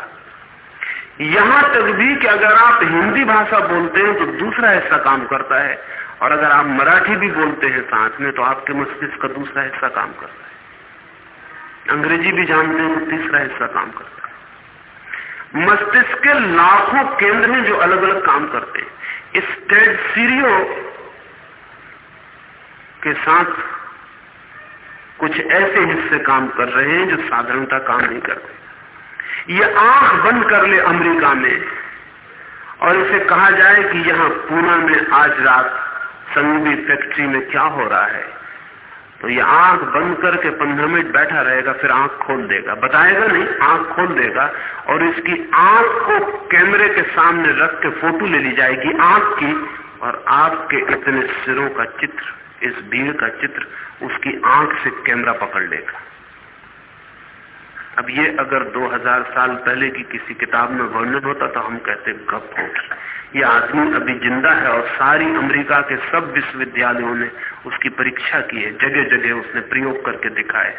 यहाँ तक भी कि अगर आप हिंदी भाषा बोलते हैं तो दूसरा हिस्सा काम करता है। और अगर आप मराठी भी बोलते हैं साथ में तो आपके मस्तिष्क का दूसरा हिस्सा काम करता है। अंग्रेज़ी भी जानते हैं तो तीसरा हिस्सा काम करता है। मस्तिष्क के लाखों केंद्र हैं जो अलग अलग काम करते हैं, इस टेड सीरियो के साथ कुछ ऐसे हिस्से काम कर रहे हैं जो साधारणता काम नहीं करते ये आँख बंद कर ले अमेरिका में, और इसे कहा जाए कि यहाँ पूना में आज रात संगीत फैक्ट्री में क्या हो रहा है? तो ये आँख बंद करके पंद्रह मिनट बैठा रहेगा, फिर आँख खोल देगा। बताएगा नहीं, आँख खोल देगा और इसकी आँख को कैमरे के सामने रख के फ़ोटो ले ली जाएगी आँख की। और आपके इतने सिरों का चित्र, इस भीड़ का चित्र, उसकी आँख से कैमरा पकड़ लेगा। अब ये अगर 2000 साल पहले की किसी किताब में वर्णन होता तो हम कहते, गप हो ये आदमी अभी ज़िंदा है और सारी अमेरिका के सब विश्वविद्यालयों ने उसकी परीक्षा की है जगह जगह उसने प्रयोग करके दिखाए।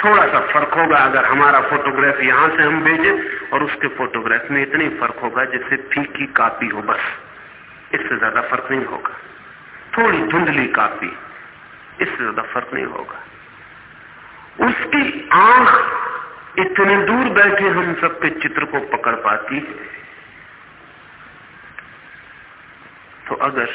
थोड़ा सा फ़र्क होगा अगर हमारा फोटोग्राफ यहाँ से हम भेजे और उसके फोटोग्राफ में इतनी फ़र्क होगा जैसे फीकी कापी हो बस। इससे ज़्यादा फ़र्क नहीं होगा। थोड़ी धुंधली कापी, इससे ज़्यादा फ़र्क नहीं होगा। उसकी आँख इतने दूर बैठे हम सबके चित्र को पकड़ पाती है। तो अगर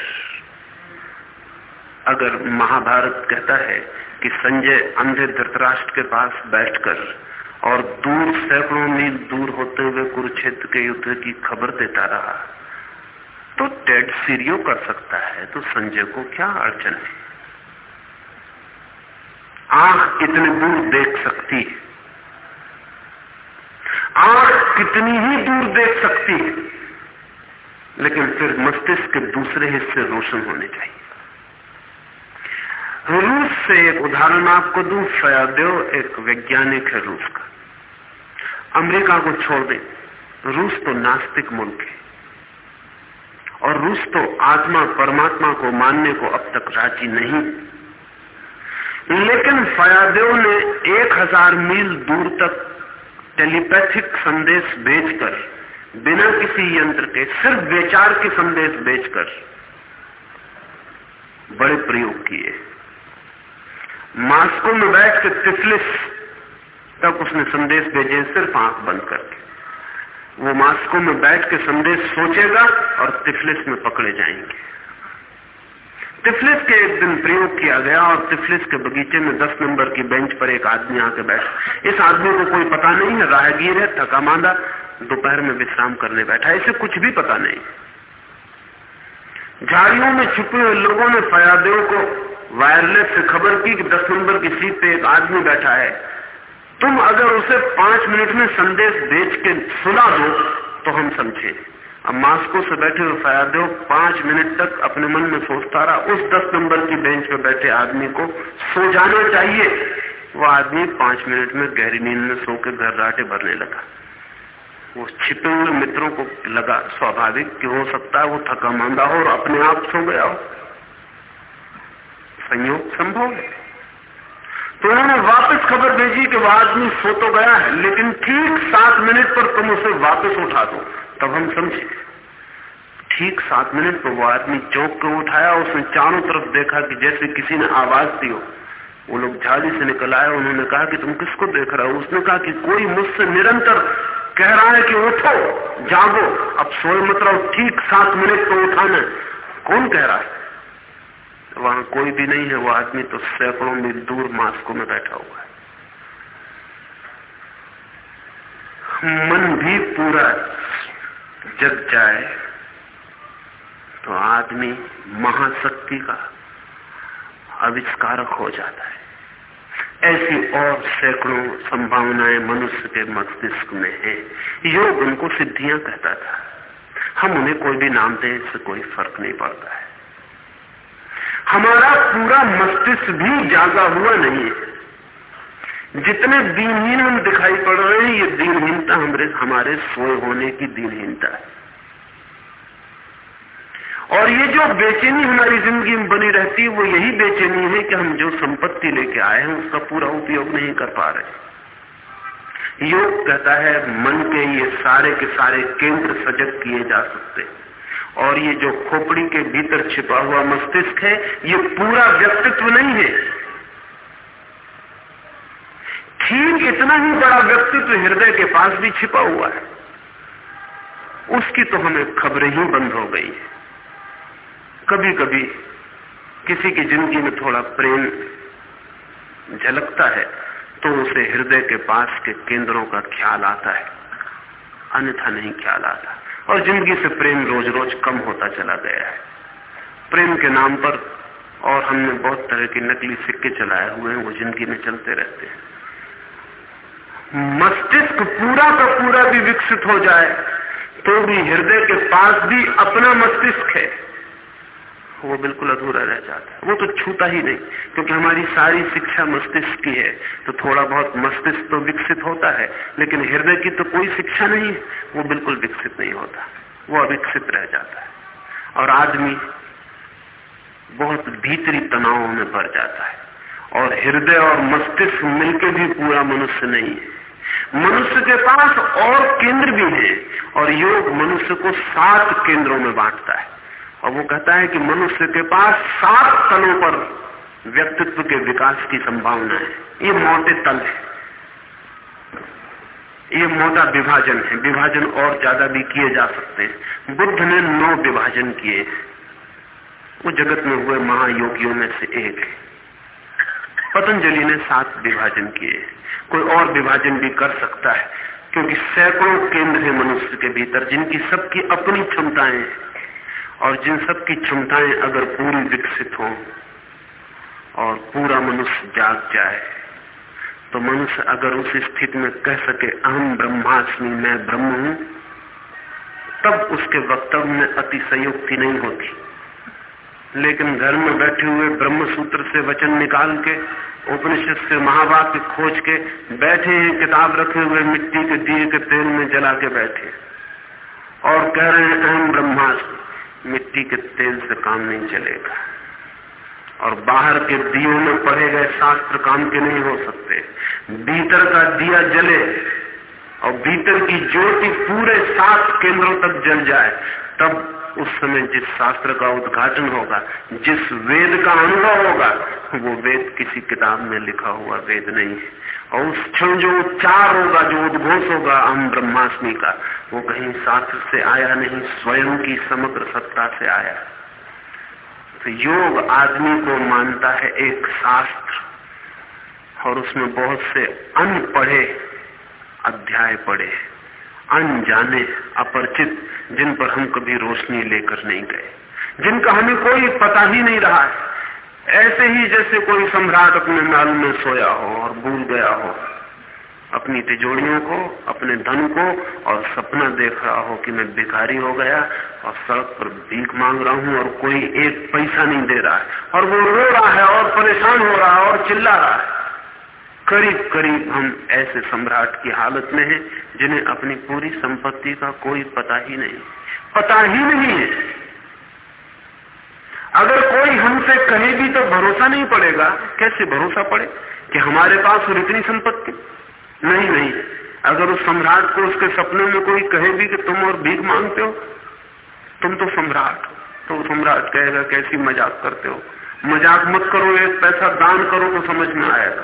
अगर महाभारत कहता है कि संजय अंधे धृतराष्ट्र के पास बैठकर और दूर सैकड़ों मील दूर होते हुए कुरुक्षेत्र के युद्ध की खबर देता रहा तो टेड सीरियो कर सकता है तो संजय को क्या अड़चन है? आँख इतने दूर देख सकती है। आँख कितनी ही दूर देख सकती है। लेकिन फिर मस्तिष्क के दूसरे हिस्से रोशन होने चाहिए। रूस से एक उदाहरण आपको दू फयादेव एक वैज्ञानिक है रूस का। अमेरिका को छोड़ दें। रूस तो नास्तिक मुल्क है। और रूस तो आत्मा, परमात्मा को मानने को अब तक राज़ी नहीं। लेकिन फयादेव ने एक हज़ार मील दूर तक टेलीपैथिक संदेश भेजकर बिना किसी यंत्र के, सिर्फ़ विचार के संदेश भेजकर बड़े प्रयोग किए। मास्को में बैठ के तिफलिस तक उसने संदेश भेजे, सिर्फ़ आँख बंद करके। वो मास्को में बैठ के संदेश सोचेगा और तिफलिस में पकड़े जाएँगे। तिफलिस के एक दिन प्रयोग किया गया और तिफलिस के बगीचे में दस नंबर की बेंच पर एक आदमी आके बैठ। इस आदमी को कोई पता नहीं है, राहगीर है, थका मांदा दोपहर में विश्राम करने बैठा, इसे कुछ भी पता नहीं। झाड़ियों में छुपे हुए लोगों ने फयादेव को वायरलेस से खबर की कि दस नंबर की सीट पे एक आदमी बैठा है। तुम अगर उसे पाँच मिनट में संदेश भेज के सुना दो तो हम समझे। अब मास्को से बैठे हुए फयादेव पाँच मिनट तक अपने मन में सोचता रहा। उस दस नंबर की बेंच पे बैठे आदमी को सो जाना चाहिए। वो आदमी पाँच मिनट में गहरी नींद में सो के घर राटे भरने लगा। वो छिपे हुए मित्रों को लगा स्वाभाविक कि हो सकता है वो थका मांदा हो और अपने आप सो गया हो। संयोग संभव है। तो उन्होंने वापस खबर भेजी कि वह आदमी सो तो गया है, लेकिन ठीक सात मिनट पर तुम उसे वापस उठा दो, तब हम समझे। ठीक सात मिनट पर वो आदमी चौक को उठाया, उसने चारों तरफ़ देखा कि जैसे किसी ने आवाज़ दी हो। वो लोग झाड़ी से निकल आए, उन्होंने कहा कि तुम किसको देख रहे हो? उसने कहा कि कोई मुझसे निरंतर कह रहा है कि उठो, जागो। अब सोए मत रहो, ठीक सात मिनट को उठाना कौन कह रहा है? वहाँ कोई भी नहीं है, वो आदमी तो सैकड़ों मील दूर मास्को में बैठा हुआ है। मन भी पूरा जग जाए तो आदमी महाशक्ति का आविष्कारक हो जाता है। ऐसी और सैकड़ों संभावनाएँ मनुष्य के मस्तिष्क में है। योग उनको सिद्धियाँ कहता था। हम उन्हें कोई भी नाम दें इससे कोई फ़र्क नहीं पड़ता है। हमारा पूरा मस्तिष्क भी जागा हुआ नहीं है। जितने दीनहीन हम दिखाई पड़ रहे हैं, ये दीनहीनता हमारे हमारे सोए होने की दीनहीनता है। और ये जो बेचैनी हमारी ज़िंदगी में बनी रहती है, वो यही बेचैनी है कि हम जो संपत्ति लेके आए हैं, उसका पूरा उपयोग नहीं कर पा रहे। योग कहता है, मन के ये सारे के सारे केंद्र सजग किए जा सकते। और ये जो खोपड़ी के भीतर छिपा हुआ मस्तिष्क है, ये पूरा व्यक्तित्व नहीं है। ठीक इतना ही बड़ा व्यक्तित्व हृदय के पास भी छिपा हुआ है। उसकी तो हमें खबरें ही बंद हो गई है। कभी कभी किसी की ज़िंदगी में थोड़ा प्रेम झलकता है तो उसे हृदय के पास के केंद्रों का ख्याल आता है। अन्यथा नहीं ख्याल आता। और ज़िंदगी से प्रेम रोज रोज कम होता चला गया है। प्रेम के नाम पर और हमने बहुत तरह के नकली सिक्के चलाए हुए हैं, वो ज़िंदगी में चलते रहते हैं। मस्तिष्क पूरा का पूरा भी विकसित हो जाए तो भी हृदय के पास भी अपना मस्तिष्क है। वो बिल्कुल अधूरा रह जाता है। वो तो छूता ही नहीं, क्योंकि हमारी सारी शिक्षा मस्तिष्क की है। तो थोड़ा बहुत मस्तिष्क तो विकसित होता है, लेकिन हृदय की तो कोई शिक्षा नहीं वो बिल्कुल विकसित नहीं होता। वो अविकसित रह जाता है। और आदमी बहुत भीतरी तनावों में भर जाता है। और हृदय और मस्तिष्क मिलकर भी पूरा मनुष्य नहीं है। मनुष्य के पास और केंद्र भी है, और योग मनुष्य को सात केंद्रों में बांटता है। और वो कहता है कि मनुष्य के पास सात तलों पर व्यक्तित्व के विकास की संभावना है। ये मोटे तल है। ये मोटा विभाजन है। विभाजन और ज़्यादा भी किए जा सकते हैं। बुद्ध ने नौ विभाजन किए। वो जगत में हुए महायोगियों में से एक है। पतंजलि ने सात विभाजन किए। कोई और विभाजन भी कर सकता है, क्योंकि सैकड़ों केंद्र है मनुष्य के भीतर, जिनकी सबकी अपनी क्षमताएँ हैं। और जिन सब की क्षमताएँ अगर पूरी विकसित हो और पूरा मनुष्य जाग जाए तो मनुष्य अगर उस स्थिति में कह सके, अहम ब्रह्मास्मि, मैं ब्रह्म हूँ, तब उसके वक्तव्य में अतिशयोक्ति नहीं होती। लेकिन घर में बैठे हुए ब्रह्म सूत्र से वचन निकाल के, उपनिषद से महावाक्य खोज के, बैठे हैं किताब रखे हुए मिट्टी के दिए के तेल में जला के बैठे। और कह रहे हैं, अहम ब्रह्मास्मि। मिट्टी के तेल से काम नहीं चलेगा। और बाहर के दियों में पढ़े गए शास्त्र काम के नहीं हो सकते। भीतर का दिया जले और भीतर की ज्योति पूरे सात केंद्रों तक जल जाए, तब उस समय जिस शास्त्र का उद्घाटन होगा, जिस वेद का अनुभव होगा, वो वेद किसी किताब में लिखा हुआ वेद नहीं है। और उस क्षण जो उच्चार होगा, जो उद्घोष होगा हम ब्रह्माष्टमी का, वो कहीं शास्त्र से आया नहीं, स्वयं की समग्र सत्ता से आया। तो योग आदमी को मानता है एक शास्त्र, और उसमें बहुत से अनपढ़े अध्याय पढ़े, अनजाने, अपरिचित, जिन पर हम कभी रोशनी लेकर नहीं गए, जिनका हमें कोई पता ही नहीं रहा है। ऐसे ही जैसे कोई सम्राट अपने महल में सोया हो और भूल गया हो, अपनी तिजोड़ियों को, अपने धन को और सपना देख रहा हो कि मैं भिखारी हो गया और सड़क पर भीख मांग रहा हूँ और कोई एक पैसा नहीं दे रहा है। और वो रो रहा है और परेशान हो रहा है और चिल्ला रहा है। करीब करीब हम ऐसे सम्राट की हालत में हैं जिन्हें अपनी पूरी संपत्ति का कोई पता ही नहीं। पता ही नहीं है अगर कोई हमसे कहे भी तो भरोसा नहीं पड़ेगा। कैसे भरोसा पड़े? कि हमारे पास और इतनी संपत्ति? नहीं नहीं। अगर उस सम्राट को उसके सपने में कोई कहे भी कि तुम और भीख मांगते हो, तुम तो सम्राट तो सम्राट कहेगा, कैसी मज़ाक करते हो? मज़ाक मत करो, एक पैसा दान करो तो समझ में आएगा।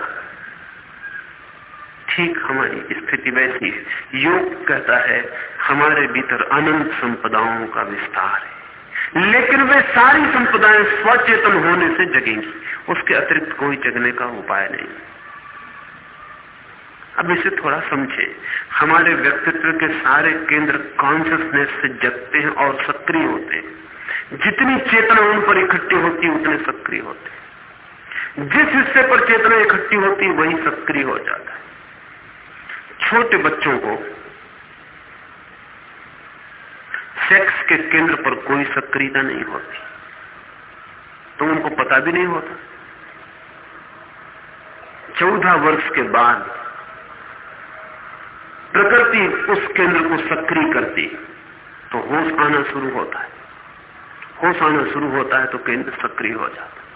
ठीक, हमारी स्थिति वैसी है। योग कहता है, हमारे भीतर अनंत संपदाओं का विस्तार है। लेकिन वे सारी संपदाएँ स्वचेतन होने से जगेंगी। उसके अतिरिक्त कोई जगने का उपाय नहीं। अब इसे थोड़ा समझे। हमारे व्यक्तित्व के सारे केंद्र कॉन्सियसनेस से जगते हैं और सक्रिय होते हैं। जितनी चेतना उन पर इकट्ठी होती है उतने सक्रिय होते जिस हिस्से पर चेतना इकट्ठी होती है वही सक्रिय हो जाता है। छोटे बच्चों को सेक्स के केंद्र पर कोई सक्रियता नहीं होती। तो उनको पता भी नहीं होता। चौदह वर्ष के बाद प्रकृति उस केंद्र को सक्रिय करती तो होश आना शुरू होता है। होश आना शुरू होता है तो केंद्र सक्रिय हो जाता है।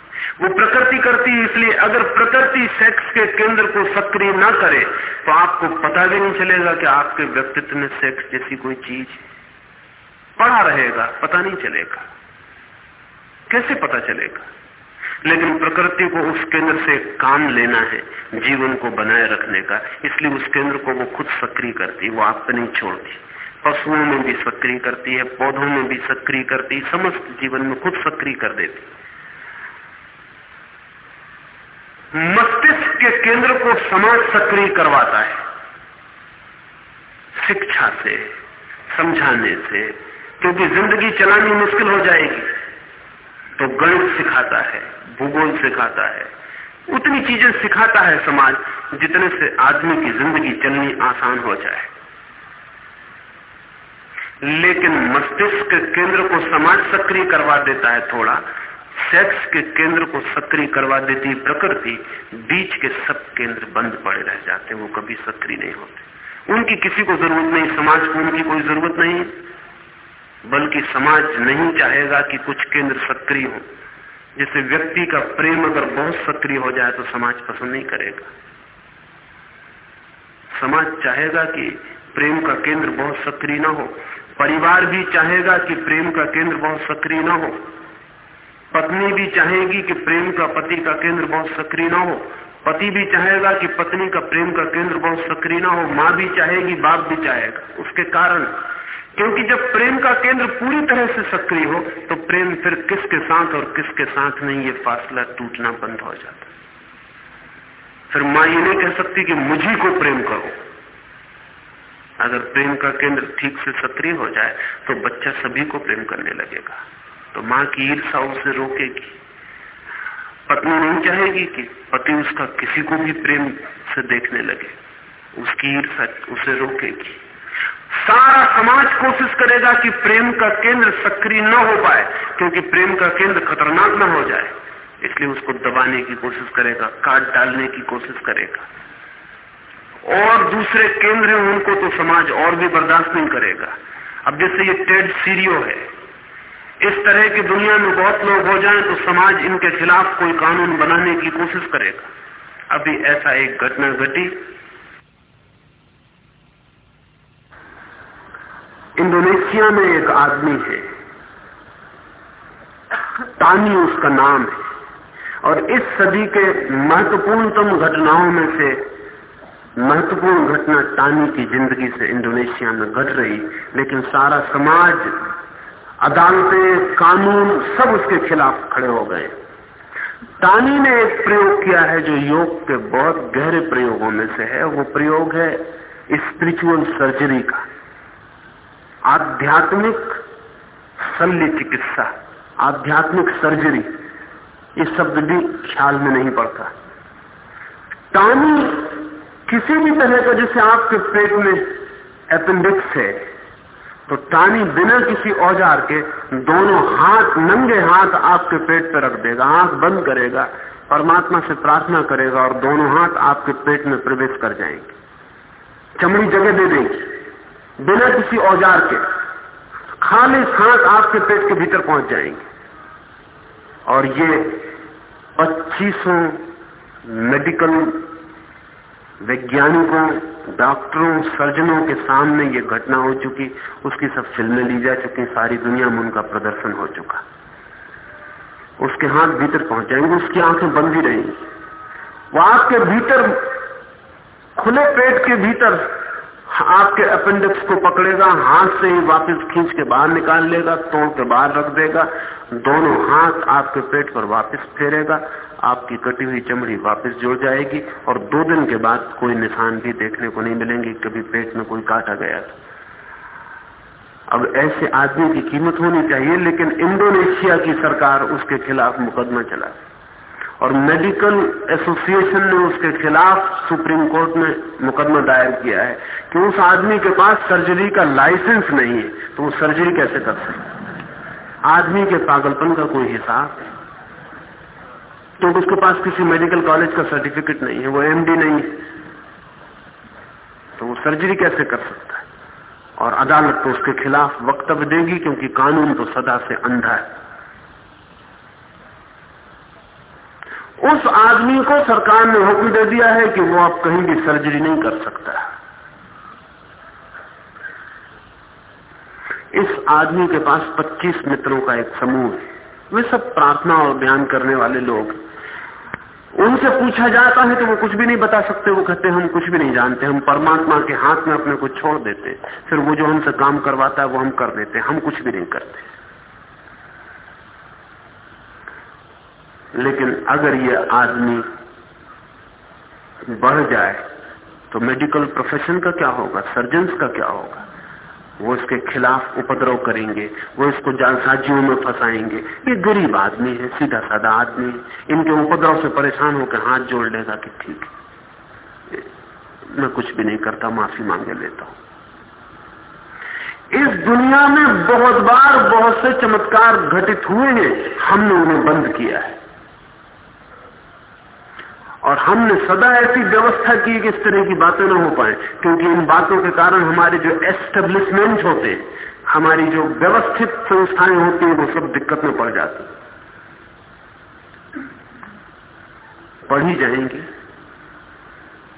वो प्रकृति करती है इसलिए अगर प्रकृति सेक्स के केंद्र को सक्रिय ना करे तो आपको पता भी नहीं चलेगा कि आपके व्यक्तित्व में सेक्स जैसी कोई चीज़ है। पड़ा रहेगा, पता नहीं चलेगा। कैसे पता चलेगा? लेकिन प्रकृति को उस केंद्र से काम लेना है, जीवन को बनाए रखने का। इसलिए उस केंद्र को वो खुद सक्रिय करती, वो आप नहीं छोड़ती। पशुओं में भी सक्रिय करती है, पौधों में भी सक्रिय करती, समस्त जीवन में खुद सक्रिय कर देती। मस्तिष्क के केंद्र को समाज सक्रिय करवाता है। शिक्षा से, समझाने से क्योंकि ज़िंदगी चलानी मुश्किल हो जाएगी। तो गणित सिखाता है, भूगोल सिखाता है। उतनी चीज़ें सिखाता है समाज जितने से आदमी की ज़िंदगी चलनी आसान हो जाए। लेकिन मस्तिष्क के केंद्र को समाज सक्रिय करवा देता है थोड़ा, सेक्स के केंद्र को सक्रिय करवा देती प्रकृति, बीच के सब केंद्र बंद पड़े रह जाते हैं, वो कभी सक्रिय नहीं होते। उनकी किसी को ज़रूरत नहीं, समाज को उनकी कोई ज़रूरत नहीं बल्कि समाज नहीं चाहेगा कि कुछ केंद्र सक्रिय हो। जैसे व्यक्ति का प्रेम अगर बहुत सक्रिय हो जाए तो समाज पसंद नहीं करेगा। समाज चाहेगा कि प्रेम का केंद्र बहुत सक्रिय ना हो। परिवार भी चाहेगा कि प्रेम का केंद्र बहुत सक्रिय ना हो। पत्नी भी चाहेगी कि प्रेम का पति का केंद्र बहुत सक्रिय ना हो। पति भी चाहेगा कि पत्नी का प्रेम का केंद्र बहुत सक्रिय ना हो। माँ भी चाहेगी, बाप भी चाहेगा। उसके कारण क्योंकि जब प्रेम का केंद्र पूरी तरह से सक्रिय हो तो प्रेम फिर किसके साथ और किसके साथ नहीं, ये फासला टूटना बंद हो जाता फिर माँ ये नहीं कह सकती कि मुझी को प्रेम करो। अगर प्रेम का केंद्र ठीक से सक्रिय हो जाए तो बच्चा सभी को प्रेम करने लगेगा। तो माँ की ईर्षा उसे रोकेगी। पत्नी नहीं चाहेगी कि पति उसका किसी को भी प्रेम से देखने लगे। उसकी ईर्षा उसे रोकेगी। सारा समाज कोशिश करेगा कि प्रेम का केंद्र सक्रिय न हो पाए, क्योंकि प्रेम का केंद्र खतरनाक न हो जाए। इसलिए उसको दबाने की कोशिश करेगा, काट डालने की कोशिश करेगा। और दूसरे केंद्र उनको तो समाज और भी बर्दाश्त नहीं करेगा। अब जैसे ये टेड सीरियो है, इस तरह की दुनिया में बहुत लोग हो जाएँ तो समाज इनके खिलाफ कोई कानून बनाने की कोशिश करेगा। अभी ऐसा एक घटना घटी इंडोनेशिया में एक आदमी है। तानी उसका नाम है। और इस सदी के महत्वपूर्णतम घटनाओं में से महत्वपूर्ण घटना टानी की ज़िंदगी से इंडोनेशिया में घट रही, लेकिन सारा समाज, अदालतें, कानून सब उसके खिलाफ खड़े हो गए। तानी ने एक प्रयोग किया है जो योग के बहुत गहरे प्रयोगों में से है। वो प्रयोग है स्पिरिचुअल सर्जरी का। आध्यात्मिक शल्य चिकित्सा आध्यात्मिक सर्जरी, ये शब्द भी ख्याल में नहीं पड़ता। टानी किसी भी तरह का जैसे आपके पेट में अपेंडिक्स है तो टानी बिना किसी औज़ार के दोनों हाथ, नंगे हाथ आपके पेट पर रख देगा, आँख बंद करेगा, परमात्मा से प्रार्थना करेगा और दोनों हाथ आपके पेट में प्रवेश कर जाएँगे। चमड़ी जगह दे देंगे। बिना किसी औज़ार के, खाली हाथ आपके पेट के भीतर पहुँच जाएँगे। और ये पच्चीसों मेडिकल वैज्ञानिकों, डॉक्टरों, सर्जनों के सामने ये घटना हो चुकी, उसकी सब फ़िल्में ली जा चुकी, सारी दुनिया में उनका प्रदर्शन हो चुका। उसके हाथ भीतर पहुँच जाएँगे, उसकी आँखें बंद ही रहेंगी। वो आपके भीतर, खुले पेट के भीतर आपके अपेंडिक्स को पकड़ेगा, हाथ से ही वापस खींच के बाहर निकाल लेगा, तोड़ के बाहर रख देगा, दोनों हाथ आपके पेट पर वापस फेरेगा, आपकी कटी हुई चमड़ी वापस जुड़ जाएगी और दो दिन के बाद कोई निशान भी देखने को नहीं मिलेंगे, कभी पेट में कोई काटा गया था अब ऐसे आदमी की कीमत होनी चाहिए, लेकिन इंडोनेशिया की सरकार उसके खिलाफ मुकदमा चला। और मेडिकल एसोसिएशन ने उसके खिलाफ सुप्रीम कोर्ट में मुकदमा दायर किया है कि उस आदमी के पास सर्जरी का लाइसेंस नहीं है तो वो सर्जरी कैसे कर सकते आदमी के पागलपन का कोई हिसाब है क्योंकि तो उसके पास किसी मेडिकल कॉलेज का सर्टिफिकेट नहीं है, वो एमडी नहीं है। तो वो सर्जरी कैसे कर सकता है? और अदालत तो उसके खिलाफ वक्तव्य देगी, क्योंकि कानून तो सदा से अंधा है। उस आदमी को सरकार ने हुक्म दे दिया है कि वो अब कहीं भी सर्जरी नहीं कर सकता। इस आदमी के पास 25 मित्रों का एक समूह है। वे सब प्रार्थना और बयान करने वाले लोग उनसे पूछा जाता है तो वो कुछ भी नहीं बता सकते। वो कहते हम कुछ भी नहीं जानते। हम परमात्मा के हाथ में अपने को छोड़ देते। फिर वो जो हमसे काम करवाता है, वो हम कर देते। हम कुछ भी नहीं करते। लेकिन अगर ये आदमी बढ़ जाए तो मेडिकल प्रोफेशन का क्या होगा? सर्जन्स का क्या होगा? वो इसके खिलाफ उपद्रव करेंगे, वो इसको जालसाजियों में फंसाएँगे। ये गरीब आदमी है सीधा साधा आदमी है। इनके उपद्रव से परेशान होकर हाथ जोड़ लेगा कि ठीक मैं कुछ भी नहीं करता, माफ़ी मांगे लेता हूँ। इस दुनिया में बहुत बार बहुत से चमत्कार घटित हुए हैं। हमने उन्हें बंद किया है। हमने सदा ऐसी व्यवस्था की कि इस तरह की बातें ना हो पाए, क्योंकि इन बातों के कारण हमारे जो एस्टेब्लिशमेंट होते, हमारी जो व्यवस्थित संस्थाएँ होती हैं, वो सब दिक्कत में पड़ जाती पढ़ ही जाएँगे,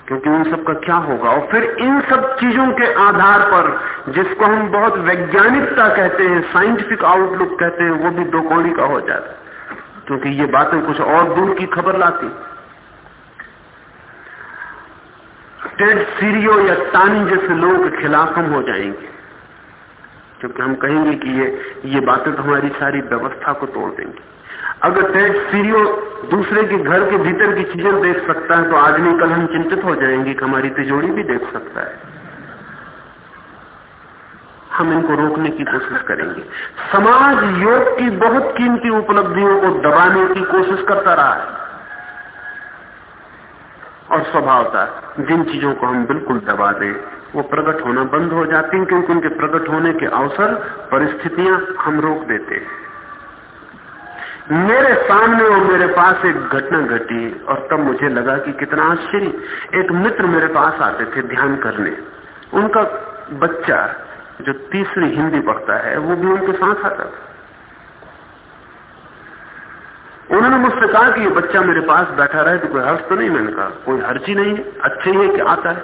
क्योंकि उन सब का क्या होगा? और फिर इन सब चीज़ों के आधार पर, जिसको हम बहुत वैज्ञानिकता कहते हैं साइंटिफिक आउटलुक कहते हैं, वो भी दो कौड़ी का हो जाता क्योंकि ये बातें कुछ और दूर की खबर लाती टेड सीरियो या तानी जैसे लोगों के खिलाफ हम हो जाएँगे। क्योंकि हम कहेंगे कि ये ये बातें तो हमारी सारी व्यवस्था को तोड़ देंगे। अगर टेड सीरियो दूसरे के घर के भीतर की चीज़ें देख सकता है तो आदमी कल हम चिंतित हो जाएँगे कि हमारी तिजोड़ी भी देख सकता है। हम इनको रोकने की कोशिश करेंगे। समाज योग की बहुत कीमती उपलब्धियों को दबाने की कोशिश करता रहा है। और स्वभावता जिन चीज़ों को हम बिल्कुल दबा दें, वो प्रकट होना बंद हो जाती हैं, क्योंकि उनके प्रकट होने के अवसर परिस्थितियाँ हम रोक देते मेरे सामने और मेरे पास एक घटना घटी, और तब मुझे लगा कि कितना आश्चर्य। एक मित्र मेरे पास आते थे ध्यान करने। उनका बच्चा, जो तीसरी हिंदी पढ़ता है, वो भी उनके साथ आता था। उन्होंने मुझसे कहा कि ये बच्चा मेरे पास बैठा रहे तो कोई हर्ष तो नहीं? मैंने कहा, कोई हर्ज नहीं है। अच्छे ही है कि आता है।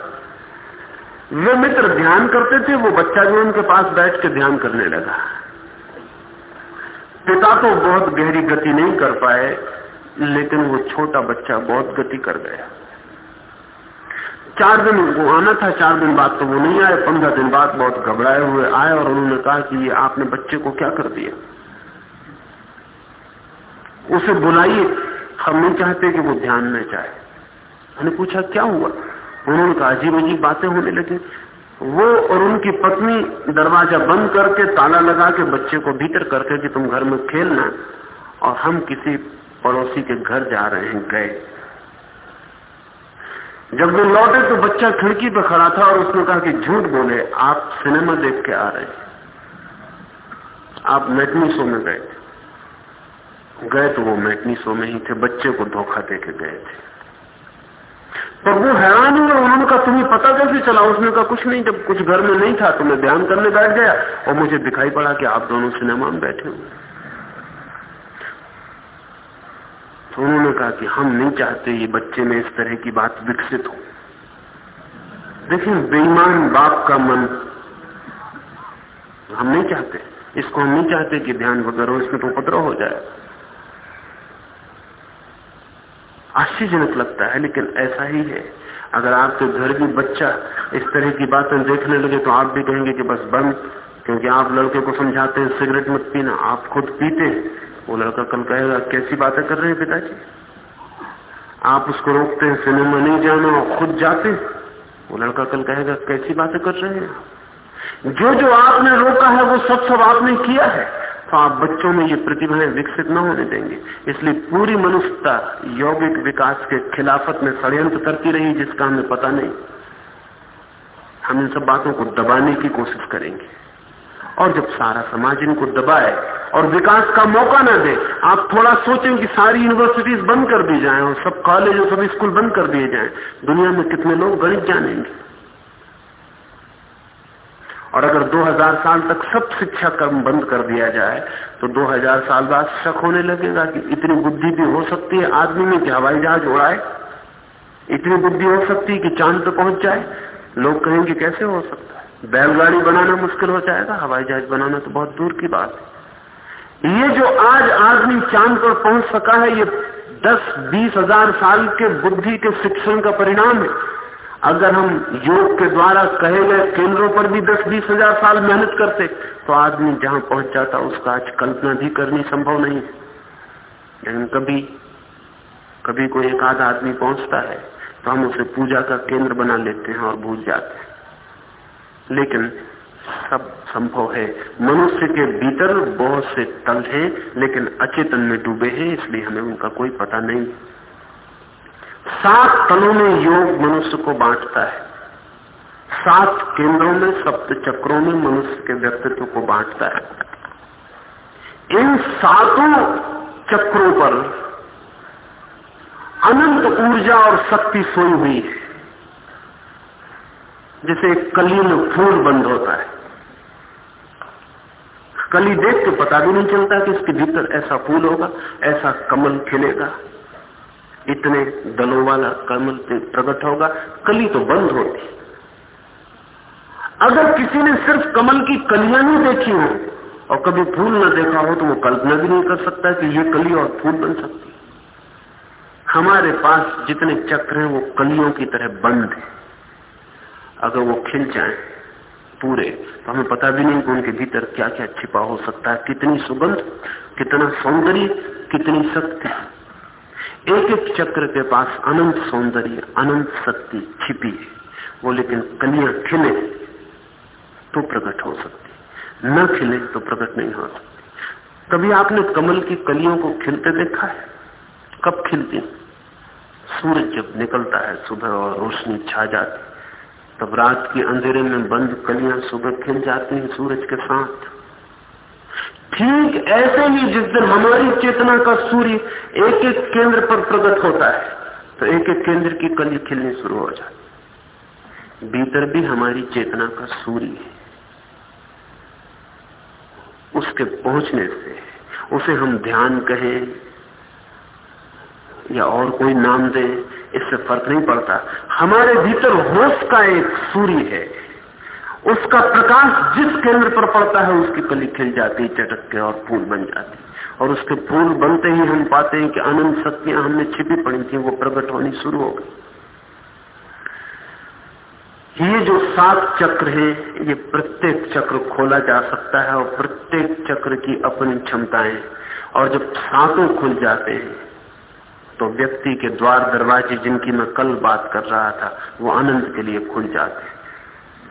वे मित्र ध्यान करते थे, वो बच्चा जो उनके पास बैठ के ध्यान करने लगा। पिता तो बहुत गहरी गति नहीं कर पाए, लेकिन वो छोटा बच्चा बहुत गति कर गया। चार दिन वो आना था, चार दिन बाद तो वो नहीं आए, पंद्रह दिन बाद बहुत घबराए हुए आए और उन्होंने कहा कि ये आपने बच्चे को क्या कर दिया? उसे बुलाइए। हम नहीं चाहते कि वो ध्यान में जाए। मैंने पूछा, क्या हुआ? उन्होंने कहा, अजीब अजीब बातें होने लगी। वो और उनकी पत्नी दरवाज़ा बंद करके ताला लगा के बच्चे को भीतर करके कि तुम घर में खेलना और हम किसी पड़ोसी के घर जा रहे हैं, गए। जब वो लौटे तो बच्चा खिड़की पर खड़ा था और उसने कहा कि झूठ बोले, आप सिनेमा देख के आ रहे हैं। आप मेटनी शो में गए। गए तो वो मैटनी शो में ही थे, बच्चे को धोखा दे के गए थे। पर वो हैरान हुए, उन्होंने कहा, तुम्हें पता कैसे चला? उसने कहा, कुछ नहीं, जब कुछ घर में नहीं था तो मैं ध्यान करने बैठ गया और मुझे दिखाई पड़ा कि आप दोनों सिनेमा में बैठे हुए तो उन्होंने कहा कि हम नहीं चाहते ये बच्चे में इस तरह की बात विकसित हो। देखिए बेईमान बाप का मन हम नहीं चाहते। इसको हम नहीं चाहते कि ध्यान वगैरह इसमें तो उपद्रव हो जाए। आश्चर्यजनक लगता है, लेकिन ऐसा ही है। अगर आपके घर भी बच्चा इस तरह की बातें देखने लगे तो आप भी कहेंगे कि बस बंद, क्योंकि आप लड़के को समझाते हैं, सिगरेट मत पीना, आप खुद पीते वो लड़का कल कहेगा, कैसी बातें कर रहे हैं पिताजी? आप उसको रोकते हैं, सिनेमा नहीं जाना और खुद जाते वो लड़का कल कहेगा, कैसी बातें कर रहे हैं? जो जो आपने रोका है, वो सब सब आपने किया है। तो आप बच्चों में ये प्रतिभाएँ विकसित न होने देंगे। इसलिए पूरी मनुष्यता यौगिक विकास के खिलाफत में षडयंत्र करती रही, जिसका हमें पता नहीं। हम इन सब बातों को दबाने की कोशिश करेंगे। और जब सारा समाज इनको दबाए और विकास का मौका ना दे, आप थोड़ा सोचें कि सारी यूनिवर्सिटीज बंद कर दी जाएँ और सब कॉलेज और सब स्कूल बंद कर दिए जाएँ। दुनिया में कितने लोग गणित जानेंगे? और अगर 2000 साल तक सब शिक्षा क्रम बंद कर दिया जाए तो 2000 साल बाद शक होने लगेगा कि इतनी बुद्धि भी हो सकती है, आदमी में कि हवाई जहाज़ उड़ाए? इतनी बुद्धि हो सकती है कि चाँद पर पहुँच जाए? लोग कहेंगे, कैसे हो सकता है? बैलगाड़ी बनाना मुश्किल हो जाएगा, हवाई जहाज़ बनाना तो बहुत दूर की बात है। ये जो आज आदमी चाँद पर पहुँच सका है, ये दस बीस हज़ार साल के बुद्धि के शिक्षण का परिणाम है। अगर हम योग के द्वारा कहे गए केंद्रों पर भी दस, बीस हज़ार साल मेहनत करते तो आदमी जहाँ पहुँच जाता उसका आज कल्पना भी करनी संभव नहीं लेकिन कभी कभी कोई एक आध आदमी पहुँचता है तो हम उसे पूजा का केंद्र बना लेते हैं और भूल जाते हैं। लेकिन सब संभव है। मनुष्य के भीतर बहुत से तल हैं, लेकिन अचेतन में डूबे हैं, इसलिए हमें उनका कोई पता नहीं। सात तलों में योग मनुष्य को बांटता है। सात केंद्रों में, सप्त चक्रों में मनुष्य के व्यक्तित्व को बांटता है। इन सातों चक्रों पर अनंत ऊर्जा और शक्ति सोई हुई है, जैसे कली में फूल बंद होता है। कली देख के पता भी नहीं चलता कि इसके भीतर ऐसा फूल होगा, ऐसा कमल खिलेगा। इतने दलों वाला कमल प्रकट होगा, कली तो बंद होती अगर किसी ने सिर्फ़ कमल की कलियाँ नहीं देखी हो, और कभी फूल न देखा हो तो वो कल्पना भी नहीं कर सकता कि ये कली और फूल बन सकती। हमारे पास जितने चक्र हैं, वो कलियों की तरह बंद है। अगर वो खिल जाए पूरे तो हमें पता भी नहीं कि उनके भीतर क्या क्या छिपा हो सकता है। कितनी सुगंध, कितना सौंदर्य, कितनी शक्ति। एक एक चक्र के पास अनंत सौंदर्य, अनंत शक्ति छिपी। है वो लेकिन कलियाँ खिले तो प्रकट हो सकती। न खिले तो प्रकट नहीं हो सकती। कभी आपने कमल की कलियों को खिलते देखा है? कब खिलती? सूरज जब निकलता है, सुबह और रोशनी छा जाती। तब रात के अंधेरे में बंद कलियाँ सुबह खिल जाती हैं सूरज के साथ। ठीक ऐसे ही जिस दिन हमारी चेतना का सूर्य एक एक केंद्र पर प्रकट होता है तो एक एक केंद्र की कली खिलनी शुरू हो जाती भीतर भी हमारी चेतना का सूर्य है। उसके पहुँचने से, उसे हम ध्यान कहें या और कोई नाम दें, इससे फ़र्क नहीं पड़ता। हमारे भीतर होश का एक सूर्य है। उसका प्रकाश जिस केंद्र पर पड़ता है उसकी कली खिल जाती है चटक के और फूल बन जाती। और उसके फूल बनते ही हम पाते हैं कि अनंत शक्तियाँ हमने छिपी पड़ी थी, वो प्रकट होनी शुरू हो गई। ये जो सात चक्र है, ये प्रत्येक चक्र खोला जा सकता है और प्रत्येक चक्र की अपनी क्षमताएँ। और जब सातों खुल जाते हैं तो व्यक्ति के द्वार दरवाजे जिनकी मैं कल बात कर रहा था, वो आनंद के लिए खुल जाते हैं।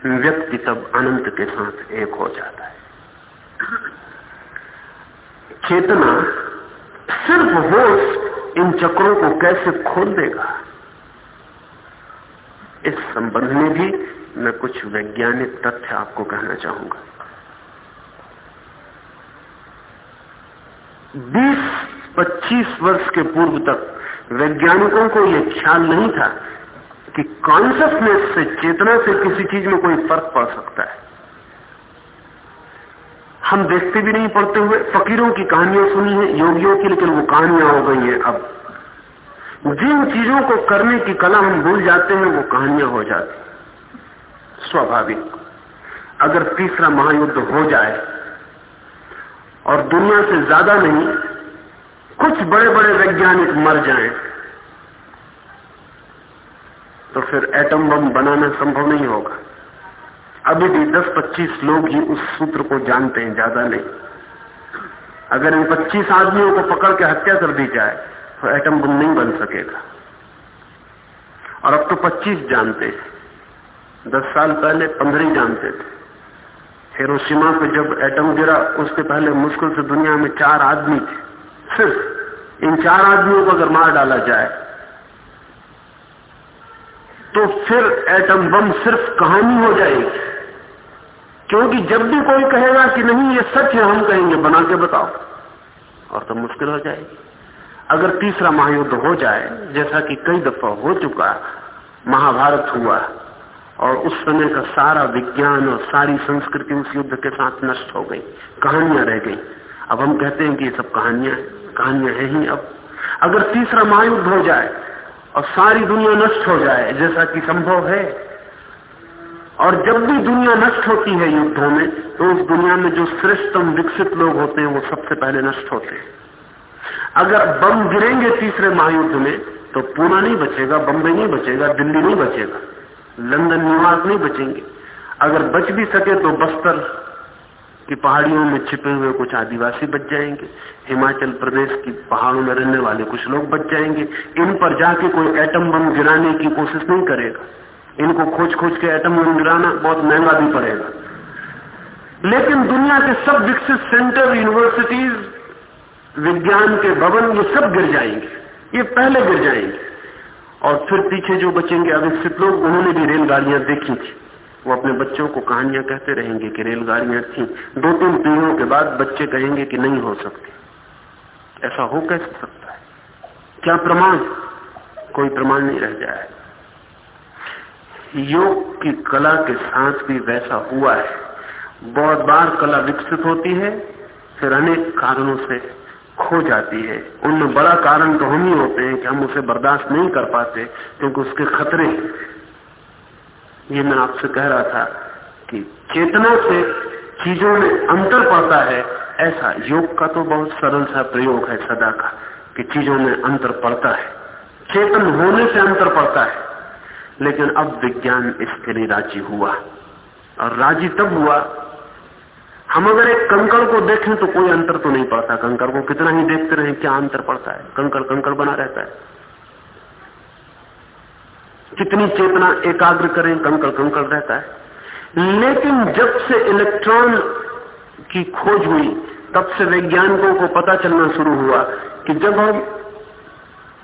व्यक्ति तब अनंत के साथ एक हो जाता है। चेतना सिर्फ़ होश इन चक्रों को कैसे खोल देगा? इस संबंध में भी मैं कुछ वैज्ञानिक तथ्य आपको कहना चाहूँगा। 20-25 वर्ष के पूर्व तक वैज्ञानिकों को यह ख्याल नहीं था कि कॉन्सियसनेस से चेतना से किसी चीज़ में कोई फ़र्क पड़ सकता है। हम देखते भी नहीं पड़ते हुए, फकीरों की कहानियाँ सुनी है, योगियों की, लेकिन वो कहानियाँ हो गई हैं अब। जिन चीज़ों को करने की कला हम भूल जाते हैं, वो कहानियाँ हो जाती स्वाभाविक। अगर तीसरा महायुद्ध हो जाए, और दुनिया से ज़्यादा नहीं, कुछ बड़े बड़े वैज्ञानिक मर जाएँ तो फिर एटम बम बनाना संभव नहीं होगा। अभी भी 10-25 लोग ही उस सूत्र को जानते हैं, ज़्यादा नहीं। अगर इन 25 आदमियों को पकड़ के हत्या कर दी जाए तो एटम बम नहीं बन सकेगा। और अब तो 25 जानते हैं। 10 साल पहले 15 ही जानते थे। हिरोशिमा पे जब एटम गिरा, उसके पहले मुश्किल से दुनिया में चार आदमी थे। सिर्फ़ इन चार आदमियों को अगर मार डाला जाए तो फिर एटम बम सिर्फ़ कहानी हो जाएगी। क्योंकि जब भी कोई कहेगा कि नहीं, ये सच है, हम कहेंगे, बना के बताओ। और तो मुश्किल हो जाएगी। अगर तीसरा महायुद्ध हो जाए, जैसा कि कई दफ़ा हो चुका, महाभारत हुआ, और उस समय का सारा विज्ञान और सारी संस्कृति उस युद्ध के साथ नष्ट हो गई, कहानियाँ रह गई। अब हम कहते हैं कि ये सब कहानियाँ कहानियाँ हैं ही अब। अगर तीसरा महायुद्ध हो जाए और सारी दुनिया नष्ट हो जाए, जैसा कि संभव है। और जब भी दुनिया नष्ट होती है युद्धों में तो उस दुनिया में जो श्रेष्ठतम विकसित लोग होते हैं, वो सबसे पहले नष्ट होते हैं। अगर बम गिरेंगे तीसरे महायुद्ध में तो पूना नहीं बचेगा, बम्बई नहीं बचेगा, दिल्ली नहीं बचेगा, लंदन, न्यूयॉर्क नहीं बचेंगे। अगर बच भी सके तो बस्तर की पहाड़ियों में छिपे हुए कुछ आदिवासी बच जाएँगे। हिमाचल प्रदेश की पहाड़ों में रहने वाले कुछ लोग बच जाएँगे। इन पर जाके कोई एटम बम गिराने की कोशिश नहीं करेगा। इनको खोज खोज के एटम बम गिराना बहुत महँगा भी पड़ेगा। लेकिन दुनिया के सब विकसित सेंटर यूनिवर्सिटीज विज्ञान के भवन, ये सब गिर जाएँगे। ये पहले गिर जाएँगे। और फिर पीछे जो बचेंगे, अविकसित लोग, उन्होंने भी रेलगाड़ियाँ देखी थी। वो अपने बच्चों को कहानियाँ कहते रहेंगे कि रेलगाड़ियाँ थी। दो तीन पीढ़ियों के बाद बच्चे कहेंगे कि नहीं हो सकती। ऐसा हो कैसे सकता है? क्या प्रमाण? कोई प्रमाण नहीं रह जाए योग की कला के साथ भी वैसा हुआ है। बहुत बार कला विकसित होती है, फिर अनेक कारणों से खो जाती है। उनमें बड़ा कारण तो हम ही होते हैं कि हम उसे बर्दाश्त नहीं कर पाते, क्योंकि उसके खतरे ये मैं आपसे कह रहा था कि चेतना से चीज़ों में अंतर पड़ता है। ऐसा योग का तो बहुत सरल सा प्रयोग है सदा का, कि चीज़ों में अंतर पड़ता है। चेतन होने से अंतर पड़ता है। लेकिन अब विज्ञान इसके लिए राज़ी हुआ। और राज़ी तब हुआ, हम अगर एक कंकड़ को देखें तो कोई अंतर तो नहीं पड़ता। कंकड़ को कितना ही देखते रहे, क्या अंतर पड़ता है? कंकड़ कंकड़ बना रहता है। कितनी चेतना एकाग्र करें, कंकड़ कंकड़ रहता है। लेकिन जब से इलेक्ट्रॉन की खोज हुई, तब से वैज्ञानिकों को पता चलना शुरू हुआ कि जब हम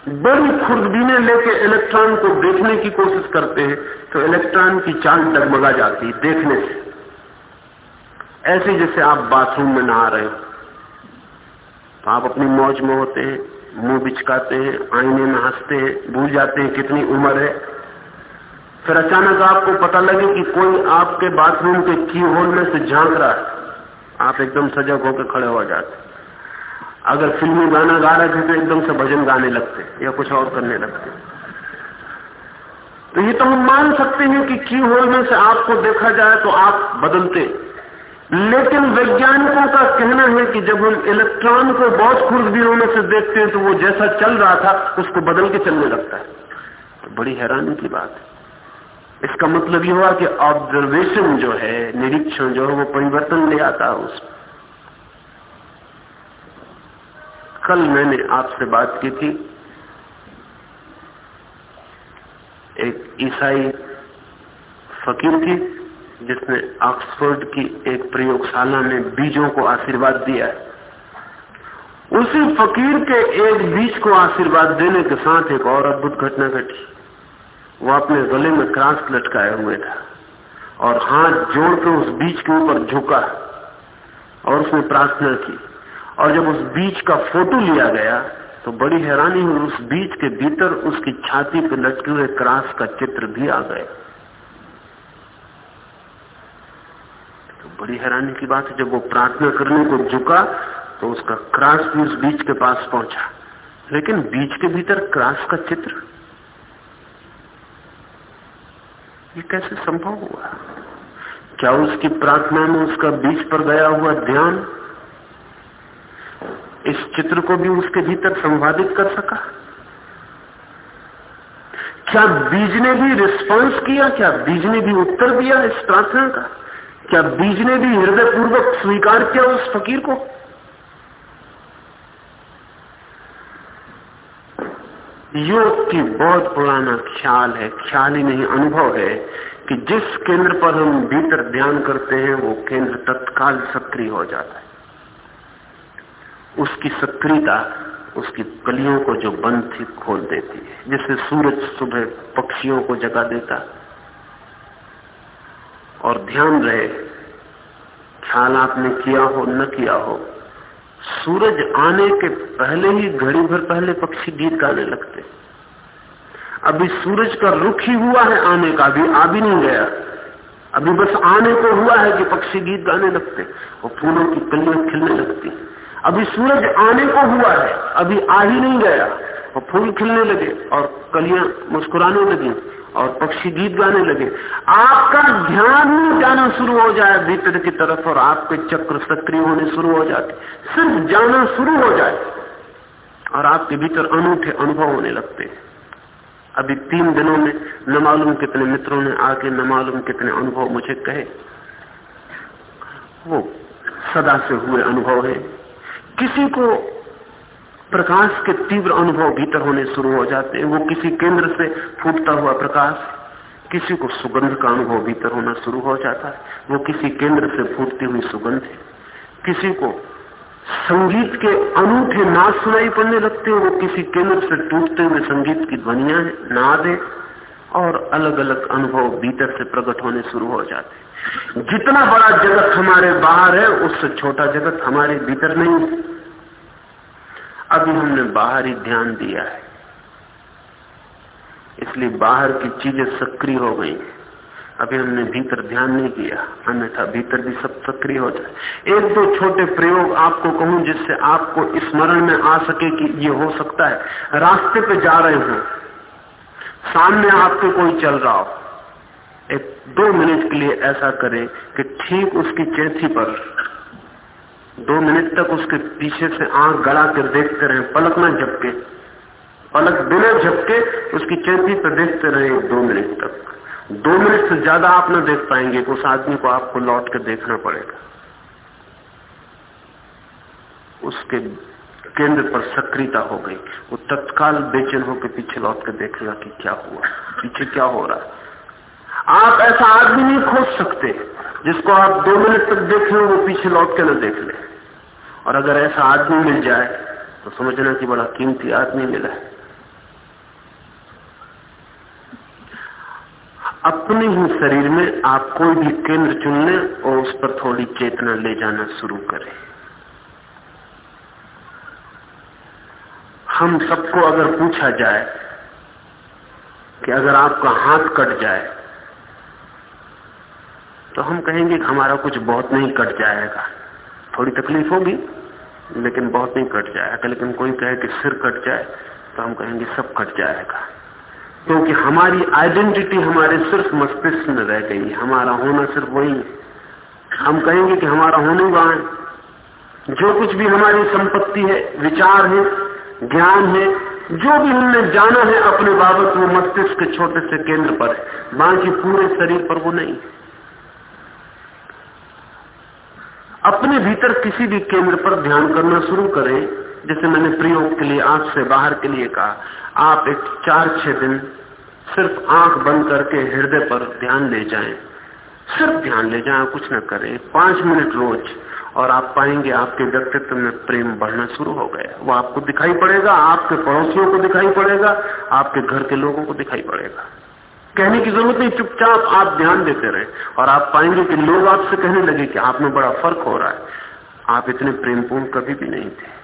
बड़ी खुर्दबीने लेके इलेक्ट्रॉन को देखने की कोशिश करते हैं तो इलेक्ट्रॉन की चाल डगमगा जाती है देखने से। ऐसे जैसे आप बाथरूम में नहा रहे हो। तो आप अपनी मौज में होते हैं, मुँह बिचकाते हैं, आईने में हँसते हैं, भूल जाते हैं कितनी उम्र है। फिर अचानक आपको पता लगे कि कोई आपके बाथरूम के की होल में से झाँक रहा है। आप एकदम सजग होकर खड़े हो जाते अगर फिल्मी गाना गा रहे थे तो एकदम से भजन गाने लगते या कुछ और करने लगते तो ये तो हम मान सकते हैं कि की होल में से आपको देखा जाए तो आप बदलते लेकिन वैज्ञानिकों का कहना है कि जब हम इलेक्ट्रॉन को बहुत खुर्दबीनों में से देखते हैं तो वो जैसा चल रहा था, उसको बदल के चलने लगता है। तो बड़ी हैरानी की बात है। इसका मतलब ये हुआ कि ऑब्जर्वेशन जो है, निरीक्षण जो है, वो परिवर्तन ले आता है उसमें कल मैंने आपसे बात की थी, एक ईसाई फकीर थी, जिसने ऑक्सफोर्ड की एक प्रयोगशाला में बीजों को आशीर्वाद दिया उसी फकीर के एक बीज को आशीर्वाद देने के साथ एक और अद्भुत घटना घटी। वो अपने गले में क्रास लटकाए हुए था और हाथ जोड़कर उस बीज के ऊपर झुका और उसने प्रार्थना की। और जब उस बीज का फ़ोटो लिया गया तो बड़ी हैरानी हुई। उस बीज के भीतर उसकी छाती पर लटके हुए क्रास का चित्र भी आ गया। तो बड़ी हैरानी की बात है, जब वो प्रार्थना करने को झुका तो उसका क्रास भी उस बीच के पास पहुँचा। लेकिन बीच के भीतर क्रास का चित्र ये कैसे संभव हुआ? क्या उसकी प्रार्थना में उसका बीच पर गया हुआ ध्यान इस चित्र को भी उसके भीतर संवादित कर सका? क्या बीज ने भी रिस्पांस किया? क्या बीज ने भी उत्तर दिया इस प्रार्थना का? क्या बीज ने भी हृदय पूर्वक स्वीकार किया उस फकीर को? योग की बहुत पुराना ख्याल है, ख्याल ही नहीं, अनुभव है कि जिस केंद्र पर हम भीतर ध्यान करते हैं, वो केंद्र तत्काल सक्रिय हो जाता है। उसकी सक्रियता उसकी कलियों को जो बंद थी, खोल देती है। जैसे सूरज सुबह पक्षियों को जगा देता और ध्यान रहे, ख्याल आपने किया हो, न किया हो सूरज आने के पहले ही घड़ी भर पहले पक्षी गीत गाने लगते। अभी सूरज का रुख ही हुआ है आने का, अभी आ भी नहीं गया। अभी बस आने को हुआ है कि पक्षी गीत गाने लगते, और फूलों की कलियाँ खिलने लगती। अभी सूरज आने को हुआ है, अभी आ ही नहीं गया, और फूल खिलने लगे, और कलियाँ मुस्कुराने लगी और पक्षी गीत गाने लगे। आपका ध्यान ही जाना शुरू हो जाए भीतर की तरफ़ और आपके चक्र सक्रिय होने शुरू हो जाते। सिर्फ़ जाना शुरू हो जाए और आपके भीतर अनूठे अनुभव होने लगते। अभी तीन दिनों में न मालूम कितने मित्रों ने आके, न मालूम कितने अनुभव मुझे कहे। वो सदा से हुए अनुभव है। किसी को प्रकाश के तीव्र अनुभव भीतर होने शुरू हो जाते हैं। वो किसी केंद्र से फूटता हुआ प्रकाश, किसी को सुगंध का अनुभव भीतर होना शुरू हो जाता है। वो किसी केंद्र से फूटती हुई सुगंध है। किसी को संगीत के अनूठे नाद सुनाई पड़ने लगते हैं। वो किसी केंद्र से टूटते हुए संगीत की ध्वनिया है, नाद है और अलग अलग अनुभव भीतर से प्रकट होने शुरू हो जाते जितना बड़ा जगत हमारे बाहर है, उससे छोटा जगत हमारे भीतर नहीं है। अभी हमने बाहर ही ध्यान दिया है। इसलिए बाहर की चीज़ें सक्रिय हो गई। अभी हमने भीतर ध्यान नहीं किया, अन्यथा भीतर भी सब सक्रिय हो जाए। एक दो छोटे प्रयोग आपको कहूँ जिससे आपको स्मरण में आ सके कि ये हो सकता है। रास्ते पे जा रहे हो। सामने आपके कोई चल रहा हो। एक दो मिनट के लिए ऐसा करें कि ठीक उसकी चैथी पर दो मिनट तक उसके पीछे से आँख गड़ा कर देखते रहे, पलक ना झपके। पलक बिना झपके उसकी चैती पर देखते रहे दो मिनट तक। दो मिनट से ज़्यादा आप ना देख पाएँगे उस आदमी को आपको लौट कर देखना पड़ेगा। उसके केंद्र पर सक्रियता हो गई। वो तत्काल बेचैन होकर पीछे लौट कर देखेगा कि क्या हुआ, पीछे क्या हो रहा है। आप ऐसा आदमी नहीं खोज सकते, जिसको आप दो मिनट तक देख हो वो पीछे लौट के ना देख ले। और अगर ऐसा आदमी मिल जाए तो समझना कि बड़ा कीमती आदमी मिला है। अपने ही शरीर में आप कोई भी केंद्र चुन लें और उस पर थोड़ी चेतना ले जाना शुरू करें। हम सबको अगर पूछा जाए कि अगर आपका हाथ कट जाए तो हम कहेंगे कि हमारा कुछ बहुत नहीं कट जाएगा। थोड़ी तकलीफ़ होगी, लेकिन बहुत नहीं कट जाएगा। लेकिन कोई कहे कि सिर कट जाए तो हम कहेंगे सब कट जाएगा। क्योंकि हमारी आइडेंटिटी हमारे सिर्फ़ मस्तिष्क में रह गई हमारा होना सिर्फ़ वही हम कहेंगे कि हमारा होने वहाँ है। जो कुछ भी हमारी संपत्ति है, विचार है, ज्ञान है, जो भी हमने जाना है, अपने बाबत वो मस्तिष्क के छोटे से केंद्र पर है। बाकी पूरे शरीर पर वो नहीं है। अपने भीतर किसी भी केंद्र पर ध्यान करना शुरू करें। जैसे मैंने प्रयोग के लिए आँख से बाहर के लिए कहा, आप एक चार छह दिन सिर्फ़ आँख बंद करके हृदय पर ध्यान ले जाएँ। सिर्फ़ ध्यान ले जाएँ, कुछ न करें। पाँच मिनट रोज और आप पाएँगे आपके व्यक्तित्व में प्रेम बढ़ना शुरू हो गया। वो आपको दिखाई पड़ेगा, आपके पड़ोसियों को दिखाई पड़ेगा, आपके घर के लोगों को दिखाई पड़ेगा। कहने की ज़रूरत नहीं, चुपचाप आप ध्यान देते रहे और आप पाएँगे कि लोग आपसे कहने लगे कि आप में बड़ा फ़र्क हो रहा है। आप इतने प्रेमपूर्ण कभी भी नहीं थे।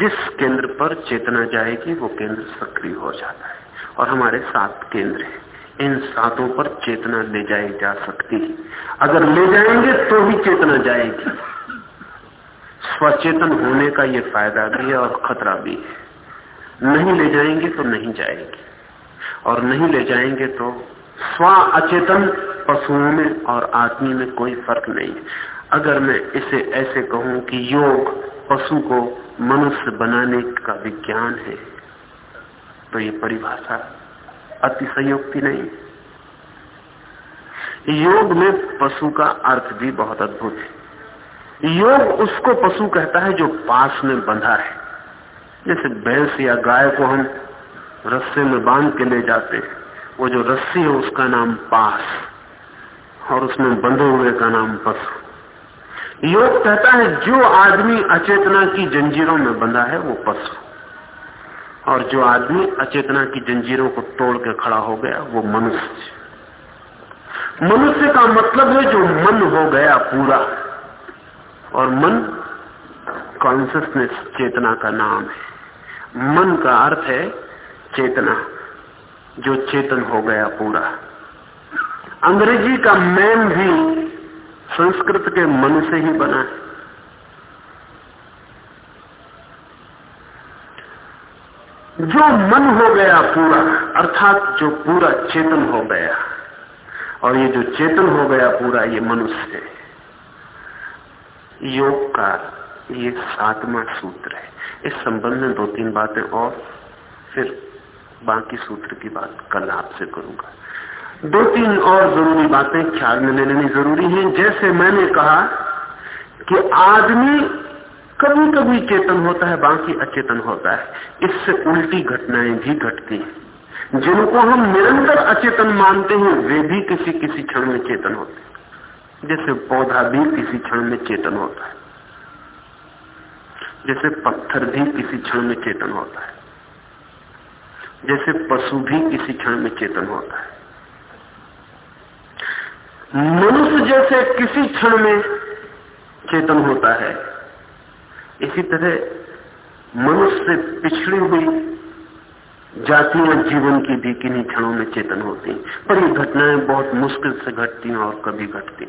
जिस केंद्र पर चेतना जाएगी, वो केंद्र सक्रिय हो जाता है और हमारे सात केंद्र हैं। इन सातों पर चेतना ले जाई जा सकती है। अगर ले जाएँगे तो ही चेतना जाएगी। स्वचेतन होने का ये फ़ायदा भी है और खतरा भी है। नहीं ले जाएँगे तो नहीं जाएँगे। और नहीं ले जाएँगे तो स्व अचेतन पशुओं में और आदमी में कोई फ़र्क नहीं। अगर मैं इसे ऐसे कहूँ कि योग पशु को मनुष्य बनाने का विज्ञान है तो ये परिभाषा अतिशयोक्ति नहीं। योग में पशु का अर्थ भी बहुत अद्भुत है। योग उसको पशु कहता है जो पास में बंधा है। जैसे भैंस या गाय को हम रस्से में बाँध के ले जाते वो जो रस्सी है उसका नाम पास और उसमें बंधे हुए का नाम पशु। योग कहता है, जो आदमी अचेतना की जंजीरों में बंधा है, वो पशु। और जो आदमी अचेतना की जंजीरों को तोड़ के खड़ा हो गया, वो मनुष्य। मनुष्य का मतलब है जो मन हो गया पूरा। और मन कॉन्सियसनेस चेतना का नाम है। मन का अर्थ है चेतना, जो चेतन हो गया पूरा। अंग्रेज़ी का मैन भी संस्कृत के मन से ही बना है। जो मन हो गया पूरा, अर्थात जो पूरा चेतन हो गया, और ये जो चेतन हो गया पूरा, ये मनुष्य है। योग का ये सातवां सूत्र है। इस संबंध में दो तीन बातें और फिर बाकी सूत्र की बात कल आपसे करूँगा। दो तीन और ज़रूरी बातें ख्याल में लेनी ज़रूरी है। जैसे मैंने कहा कि आदमी कभी कभी चेतन होता है, बाकी अचेतन होता है। इससे उल्टी घटनाएँ भी घटती हैं। जिनको हम निरंतर अचेतन मानते हैं, वे भी किसी किसी क्षण में चेतन होते हैं। जैसे पौधा भी किसी क्षण में चेतन होता है। जैसे पत्थर भी किसी क्षण में चेतन होता है। जैसे पशु भी किसी क्षण में चेतन होता है। मनुष्य जैसे किसी क्षण में चेतन होता है। इसी तरह मनुष्य से पिछड़ी हुई जातियाँ जीवन की भी किन्हीं क्षणों में चेतन होती पर ये घटनाएँ बहुत मुश्किल से घटती हैं और कभी घटती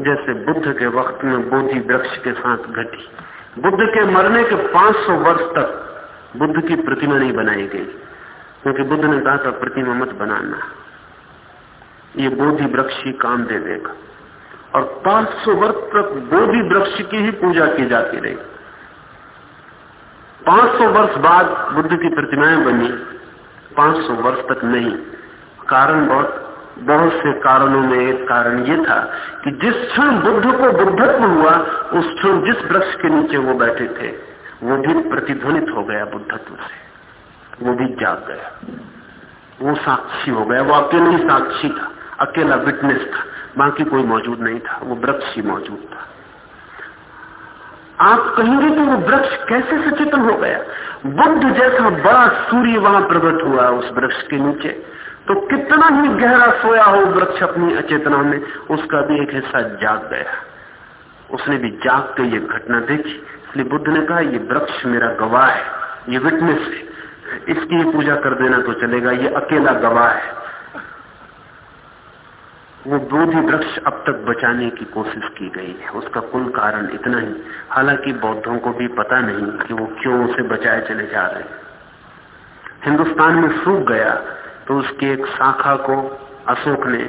जैसे बुद्ध के वक्त में बोधि वृक्ष के साथ घटी। बुद्ध के मरने के 500 वर्ष तक बुद्ध की प्रतिमा नहीं बनाई गई। क्योंकि बुद्ध ने कहा था, प्रतिमा मत बनाना। ये बोधि वृक्ष ही काम दे देगा। और 500 वर्ष तक बोधि वृक्ष की ही पूजा की जाती रही। 500 वर्ष बाद बुद्ध की प्रतिमाएँ बनी 500 वर्ष तक नहीं। कारण बहुत बहुत से कारणों में एक कारण ये था कि जिस क्षण बुद्ध को बुद्धत्व हुआ, उस क्षण जिस वृक्ष के नीचे वो बैठे थे, वो भी प्रतिध्वनित हो गया बुद्धत्व से। वो भी जाग गया। वो साक्षी हो गया। वो अकेले ही साक्षी था। अकेला विटनेस था। बाकी कोई मौजूद नहीं था। वो वृक्ष ही मौजूद था। आप कहेंगे कि वो वृक्ष कैसे सचेतन हो गया? बुद्ध जैसा बड़ा सूर्य वहाँ प्रकट हुआ उस वृक्ष के नीचे। तो कितना ही गहरा सोया हो वृक्ष अपनी अचेतना में, उसका भी एक हिस्सा जाग गया। उसने भी जाग के ये घटना देखी। इसलिए बुद्ध ने कहा, ये वृक्ष मेरा गवाह है, ये विटनेस है। इसकी पूजा कर देना तो चलेगा, ये अकेला गवाह है। वो बोधि वृक्ष अब तक बचाने की कोशिश की गई है। उसका कुल कारण इतना ही। हालाँकि बौद्धों को भी पता नहीं कि वो क्यों उसे बचाए चले जा रहे हिंदुस्तान में सूख गया तो उसकी एक शाखा को अशोक ने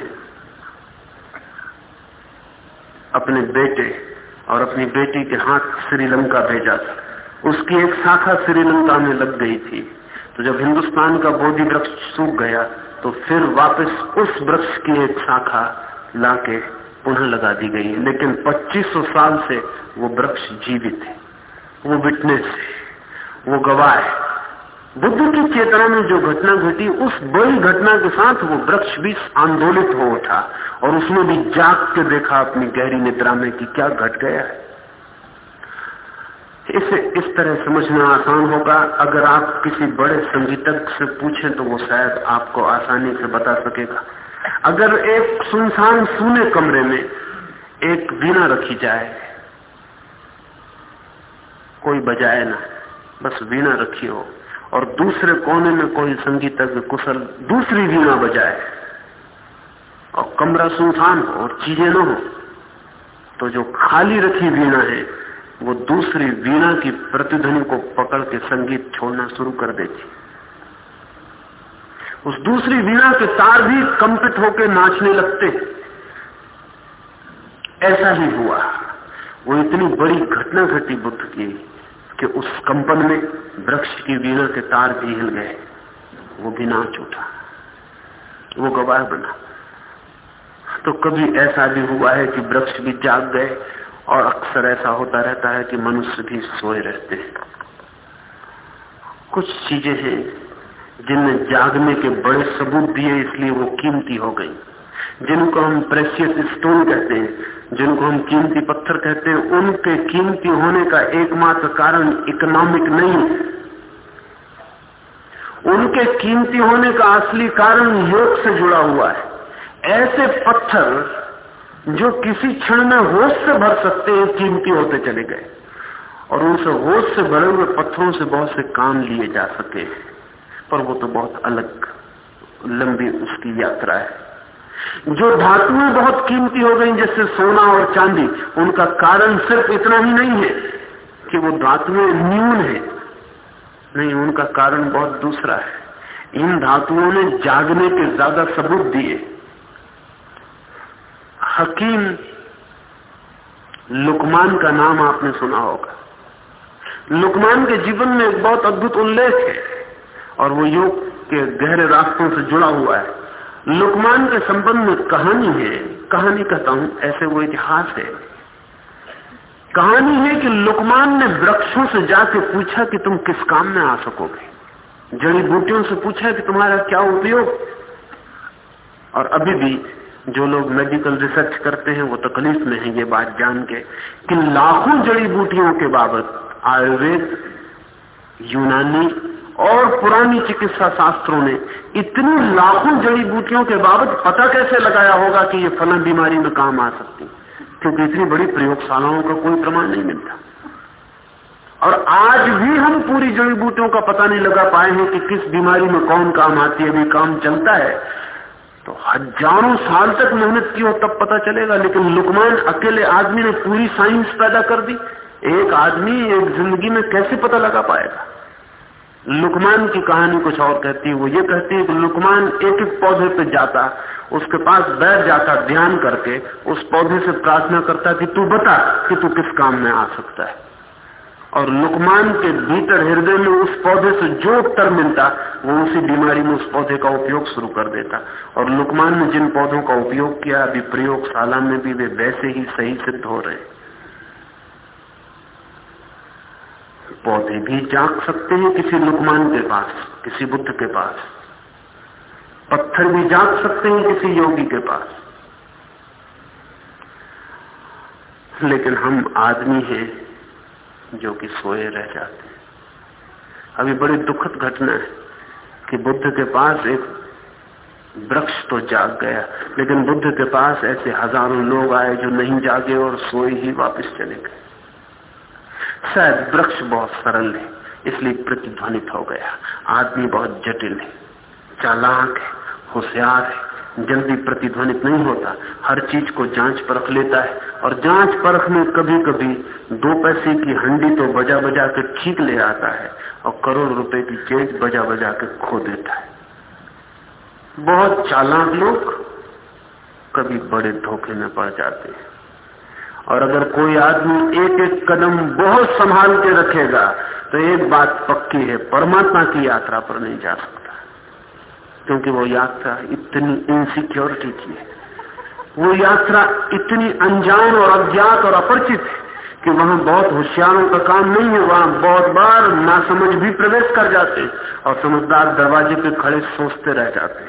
अपने बेटे और अपनी बेटी के हाथ श्रीलंका भेजा था। उसकी एक शाखा श्रीलंका में लग गई थी। तो जब हिंदुस्तान का बोधि वृक्ष सूख गया तो फिर वापस उस वृक्ष की एक शाखा लाके पुनः लगा दी गई लेकिन 2500 साल से वो वृक्ष जीवित है। वो विटनेस है। वो गवाह है। बुद्ध की चेतना में जो घटना घटी, उस बड़ी घटना के साथ वो वृक्ष भी आंदोलित हो उठा और उसने भी जाग के देखा अपनी गहरी निद्रा में कि क्या घट गया है। इसे इस तरह समझना आसान होगा। अगर आप किसी बड़े संगीतज्ञ से पूछें तो वो शायद आपको आसानी से बता सकेगा। अगर एक सुनसान सूने कमरे में एक वीणा रखी जाए, कोई बजाए ना, बस वीणा रखी हो, और दूसरे कोने में कोई संगीतज्ञ कुशल दूसरी वीणा बजाए, और कमरा सुनसान हो और चीज़ें ना हो तो जो खाली रखी वीणा है वो दूसरी वीणा की प्रतिध्वनि को पकड़ के संगीत छोड़ना शुरू कर देती। उस दूसरी वीणा के तार भी कंपित होकर नाचने लगते। ऐसा ही हुआ। वो इतनी बड़ी घटना घटी बुद्ध की कि उस कंपन में वृक्ष की वीणा के तार भी हिल गए। वो भी नाच उठा। वो गवाह बना। तो कभी ऐसा भी हुआ है कि वृक्ष भी जाग गए और अक्सर ऐसा होता रहता है कि मनुष्य भी सोए रहते हैं। कुछ चीज़ें हैं जिनने जागने के बड़े सबूत दिए इसलिए वो कीमती हो गई। जिनको हम प्रेशियस स्टोन कहते हैं, जिनको हम कीमती पत्थर कहते हैं उनके कीमती होने का एकमात्र कारण इकोनॉमिक नहीं उनके कीमती होने का असली कारण योग से जुड़ा हुआ है। ऐसे पत्थर जो किसी क्षण में होश से भर सकते हैं कीमती होते चले गए। और उनसे होश से भरे हुए पत्थरों से बहुत से काम लिए जा सके पर वो तो बहुत अलग, लंबी उसकी यात्रा है। जो धातुएँ बहुत कीमती हो गई, जैसे सोना और चांदी, उनका कारण सिर्फ़ इतना ही नहीं है कि वो धातुएँ न्यून है। नहीं, उनका कारण बहुत दूसरा है। इन धातुओं ने जागने के ज़्यादा सबूत दिए। हकीम लुकमान का नाम आपने सुना होगा। लुकमान के जीवन में एक बहुत अद्भुत उल्लेख है और वो योग के गहरे रास्तों से जुड़ा हुआ है। लुकमान के संबंध में कहानी है, कहानी कहता हूँ, ऐसे वो इतिहास है। कहानी है कि लुकमान ने वृक्षों से जाके पूछा कि तुम किस काम में आ सकोगे। जड़ी बूटियों से पूछा कि तुम्हारा क्या उपयोग? और अभी भी जो लोग मेडिकल रिसर्च करते हैं, वो तकलीफ़ में है, ये बात जान के कि लाखों जड़ी बूटियों के बाबत आयुर्वेद, यूनानी और पुरानी चिकित्सा शास्त्रों ने इतनी लाखों जड़ी बूटियों के बाबत पता कैसे लगाया होगा कि ये फलन बीमारी में काम आ सकती क्योंकि इतनी बड़ी प्रयोगशालाओं का कोई प्रमाण नहीं मिलता। और आज भी हम पूरी जड़ी बूटियों का पता नहीं लगा पाए हैं कि किस बीमारी में कौन काम आती है, अभी काम चलता है। तो हज़ारों साल तक मेहनत की हो, तब पता चलेगा। लेकिन लुकमान अकेले आदमी ने पूरी साइंस पैदा कर दी। एक आदमी एक ज़िंदगी में कैसे पता लगा पाएगा? लुकमान की कहानी कुछ और कहती है। वो ये कहती है कि लुकमान एक एक पौधे पे जाता, उसके पास बैठ जाता, ध्यान करके, उस पौधे से प्रार्थना करता कि तू बता कि तू किस काम में आ सकता है। और लुकमान के भीतर हृदय में उस पौधे से जो उत्तर मिलता, वो उसी बीमारी में उस पौधे का उपयोग शुरू कर देता। और लुकमान ने जिन पौधों का उपयोग किया, अभी प्रयोगशाला में भी वे वैसे ही सही सिद्ध हो रहे पौधे भी जाग सकते हैं किसी लुकमान के पास, किसी बुद्ध के पास। पत्थर भी जाग सकते हैं किसी योगी के पास। लेकिन हम आदमी हैं जो कि सोए रह जाते हैं। अभी बड़ी दुखद घटना है कि बुद्ध के पास एक वृक्ष तो जाग गया, लेकिन बुद्ध के पास ऐसे हज़ारों लोग आए जो नहीं जागे और सोए ही वापस चले गए। शायद वृक्ष बहुत सरल है, इसलिए प्रतिध्वनित हो गया। आदमी बहुत जटिल है, चालाक है, होशियार है। जल्दी प्रतिध्वनित नहीं होता। हर चीज़ को जाँच परख लेता है। और जाँच परख में कभी कभी दो पैसे की हंडी तो बजा बजा के ठीक ले आता है और करोड़ रुपए की चेज बजा बजा के खो देता है। बहुत चालाक लोग कभी बड़े धोखे में पड़ जाते हैं। और अगर कोई आदमी एक एक कदम बहुत संभाल के रखेगा तो एक बात पक्की है, परमात्मा की यात्रा पर नहीं जा सकता। क्योंकि वो यात्रा इतनी इनसिक्योरिटी की है। वो यात्रा इतनी अनजान और अज्ञात और अपरिचित है कि वहाँ बहुत होशियारों का काम नहीं है, वहाँ बहुत बार नासमझ भी प्रवेश कर जाते और समझदार दरवाजे पे खड़े सोचते रह जाते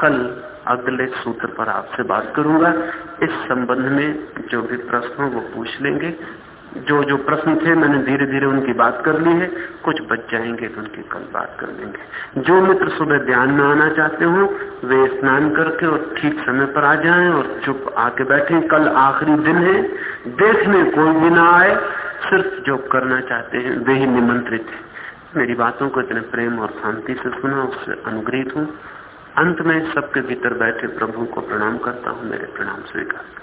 कल अगले सूत्र पर आपसे बात करूँगा। इस संबंध में जो भी प्रश्न हो वो पूछ लेंगे। जो जो प्रश्न थे, मैंने धीरे धीरे उनकी बात कर ली है। कुछ बच जाएँगे तो उनकी कल बात कर लेंगे जो मित्र सुबह ध्यान में आना चाहते हो, वे स्नान करके और ठीक समय पर आ जाएँ और चुप आके बैठे। कल आखिरी दिन है। देखने कोई भी ना आए। सिर्फ़ जो करना चाहते हैं, वे ही निमंत्रित है। मेरी बातों को इतने प्रेम और शांति से सुना, उससे अनुग्रहित हूँ। अंत में सबके भीतर बैठे प्रभु को प्रणाम करता हूँ। मेरे प्रणाम स्वीकार।